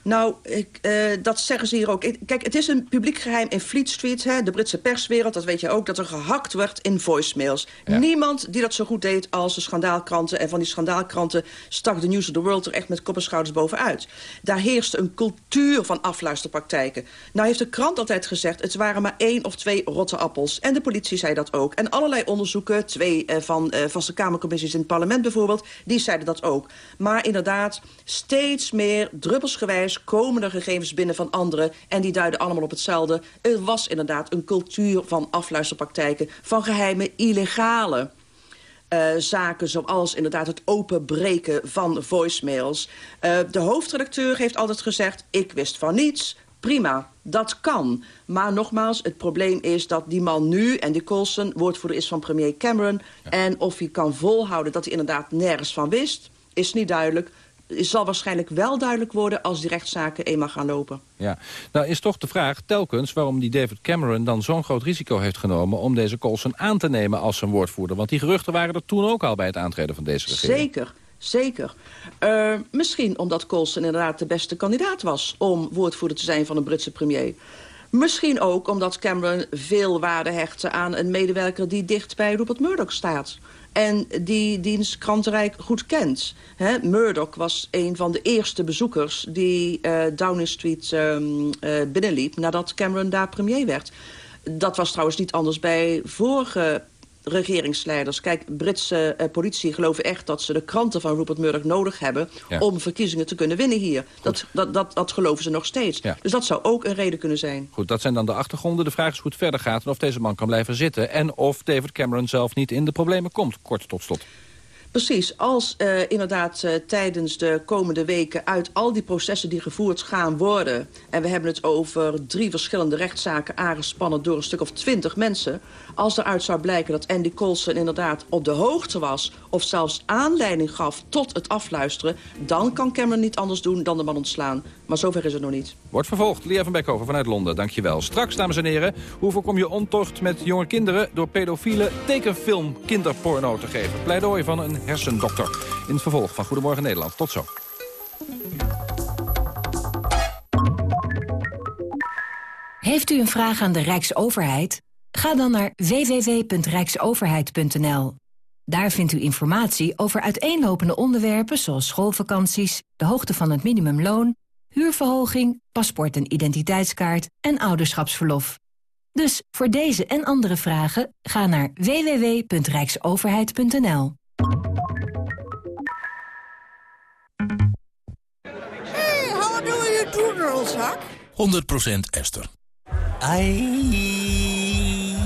Nou, ik, uh, dat zeggen ze hier ook. Kijk, het is een publiek geheim in Fleet Street, hè, de Britse perswereld. Dat weet je ook, dat er gehakt werd in voicemails. Ja. Niemand die dat zo goed deed als de schandaalkranten. En van die schandaalkranten stak de News of the World er echt met kop en schouders bovenuit. Daar heerste een cultuur van afluisterpraktijken. Nou heeft de krant altijd gezegd, het waren maar één of twee rotte appels. En de politie zei dat ook. En allerlei onderzoeken, twee uh, van uh, vaste kamercommissies in het parlement bijvoorbeeld... die zeiden dat ook. Maar inderdaad, steeds meer druppelsgewijs komen er gegevens binnen van anderen... en die duiden allemaal op hetzelfde. Er was inderdaad een cultuur van afluisterpraktijken... van geheime illegale uh, zaken zoals inderdaad het openbreken van voicemails. Uh, de hoofdredacteur heeft altijd gezegd, ik wist van niets... Prima, dat kan. Maar nogmaals, het probleem is dat die man nu, en die Colson, woordvoerder is van premier Cameron... Ja. en of hij kan volhouden dat hij inderdaad nergens van wist, is niet duidelijk zal waarschijnlijk wel duidelijk worden als die rechtszaken eenmaal gaan lopen. Ja, nou is toch de vraag telkens waarom die David Cameron dan zo'n groot risico heeft genomen om deze Colson aan te nemen als zijn woordvoerder. Want die geruchten waren er toen ook al bij het aantreden van deze regering. Zeker, zeker. Uh, misschien omdat Colson inderdaad de beste kandidaat was om woordvoerder te zijn van een Britse premier. Misschien ook omdat Cameron veel waarde hechtte aan een medewerker die dicht bij Rupert Murdoch staat en die diens krantenrijk goed kent. Murdoch was een van de eerste bezoekers die uh, Downing Street um, uh, binnenliep... nadat Cameron daar premier werd. Dat was trouwens niet anders bij vorige regeringsleiders. Kijk, Britse uh, politie geloven echt dat ze de kranten van Rupert Murdoch nodig hebben... Ja. om verkiezingen te kunnen winnen hier. Dat, dat, dat, dat geloven ze nog steeds. Ja. Dus dat zou ook een reden kunnen zijn. Goed, dat zijn dan de achtergronden. De vraag is hoe het verder gaat en of deze man kan blijven zitten. En of David Cameron zelf niet in de problemen komt. Kort tot slot. Precies, als uh, inderdaad uh, tijdens de komende weken uit al die processen die gevoerd gaan worden... en we hebben het over drie verschillende rechtszaken aangespannen door een stuk of twintig mensen... als eruit zou blijken dat Andy Coulson inderdaad op de hoogte was... of zelfs aanleiding gaf tot het afluisteren... dan kan Cameron niet anders doen dan de man ontslaan. Maar zover is het nog niet. Wordt vervolgd. Lia van Beckhoven vanuit Londen, dankjewel. Straks, dames en heren, hoe voorkom je ontocht met jonge kinderen... door pedofiele tekenfilm kinderporno te geven? Pleidooi van een hersendokter. In het vervolg van Goedemorgen Nederland. Tot zo. Heeft u een vraag aan de Rijksoverheid? Ga dan naar www.rijksoverheid.nl. Daar vindt u informatie over uiteenlopende onderwerpen zoals schoolvakanties, de hoogte van het minimumloon, huurverhoging, paspoort en identiteitskaart en ouderschapsverlof. Dus voor deze en andere vragen ga naar www.rijksoverheid.nl. Hey, how do you do, girlshak? 100% Esther. I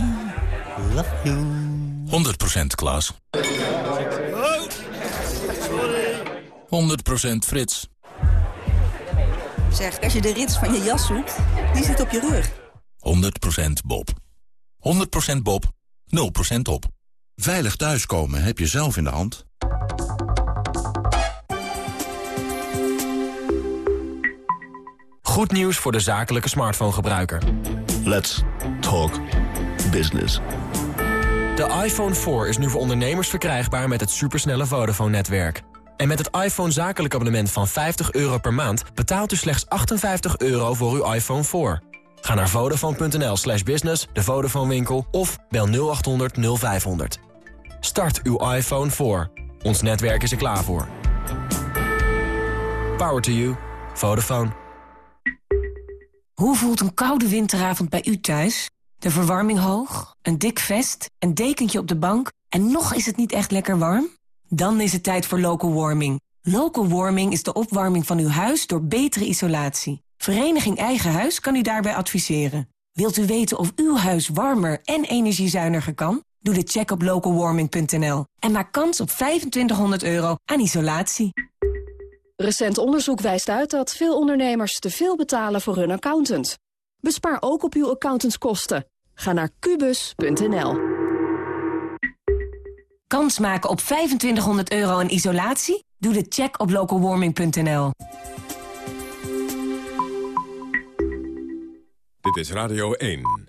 love you. 100% Klaas. Oh, sorry. 100% Frits. Zeg, als je de rits van je jas zoekt, die zit op je rug. 100% Bob. 100% Bob, 0% op. Veilig thuiskomen heb je zelf in de hand. Goed nieuws voor de zakelijke smartphone-gebruiker. Let's talk business. De iPhone 4 is nu voor ondernemers verkrijgbaar met het supersnelle Vodafone-netwerk. En met het iPhone zakelijk abonnement van 50 euro per maand... betaalt u slechts 58 euro voor uw iPhone 4. Ga naar vodafone.nl slash business, de Vodafone winkel of bel 0800 0500. Start uw iPhone 4. Ons netwerk is er klaar voor. Power to you. Vodafone. Hoe voelt een koude winteravond bij u thuis? De verwarming hoog, een dik vest, een dekentje op de bank... en nog is het niet echt lekker warm? Dan is het tijd voor local warming. Local warming is de opwarming van uw huis door betere isolatie. Vereniging Eigen Huis kan u daarbij adviseren. Wilt u weten of uw huis warmer en energiezuiniger kan? Doe de check op localwarming.nl en maak kans op 2500 euro aan isolatie. Recent onderzoek wijst uit dat veel ondernemers te veel betalen voor hun accountant. Bespaar ook op uw accountantskosten. Ga naar kubus.nl. Kans maken op 2500 euro aan isolatie? Doe de check op localwarming.nl. Dit is Radio 1.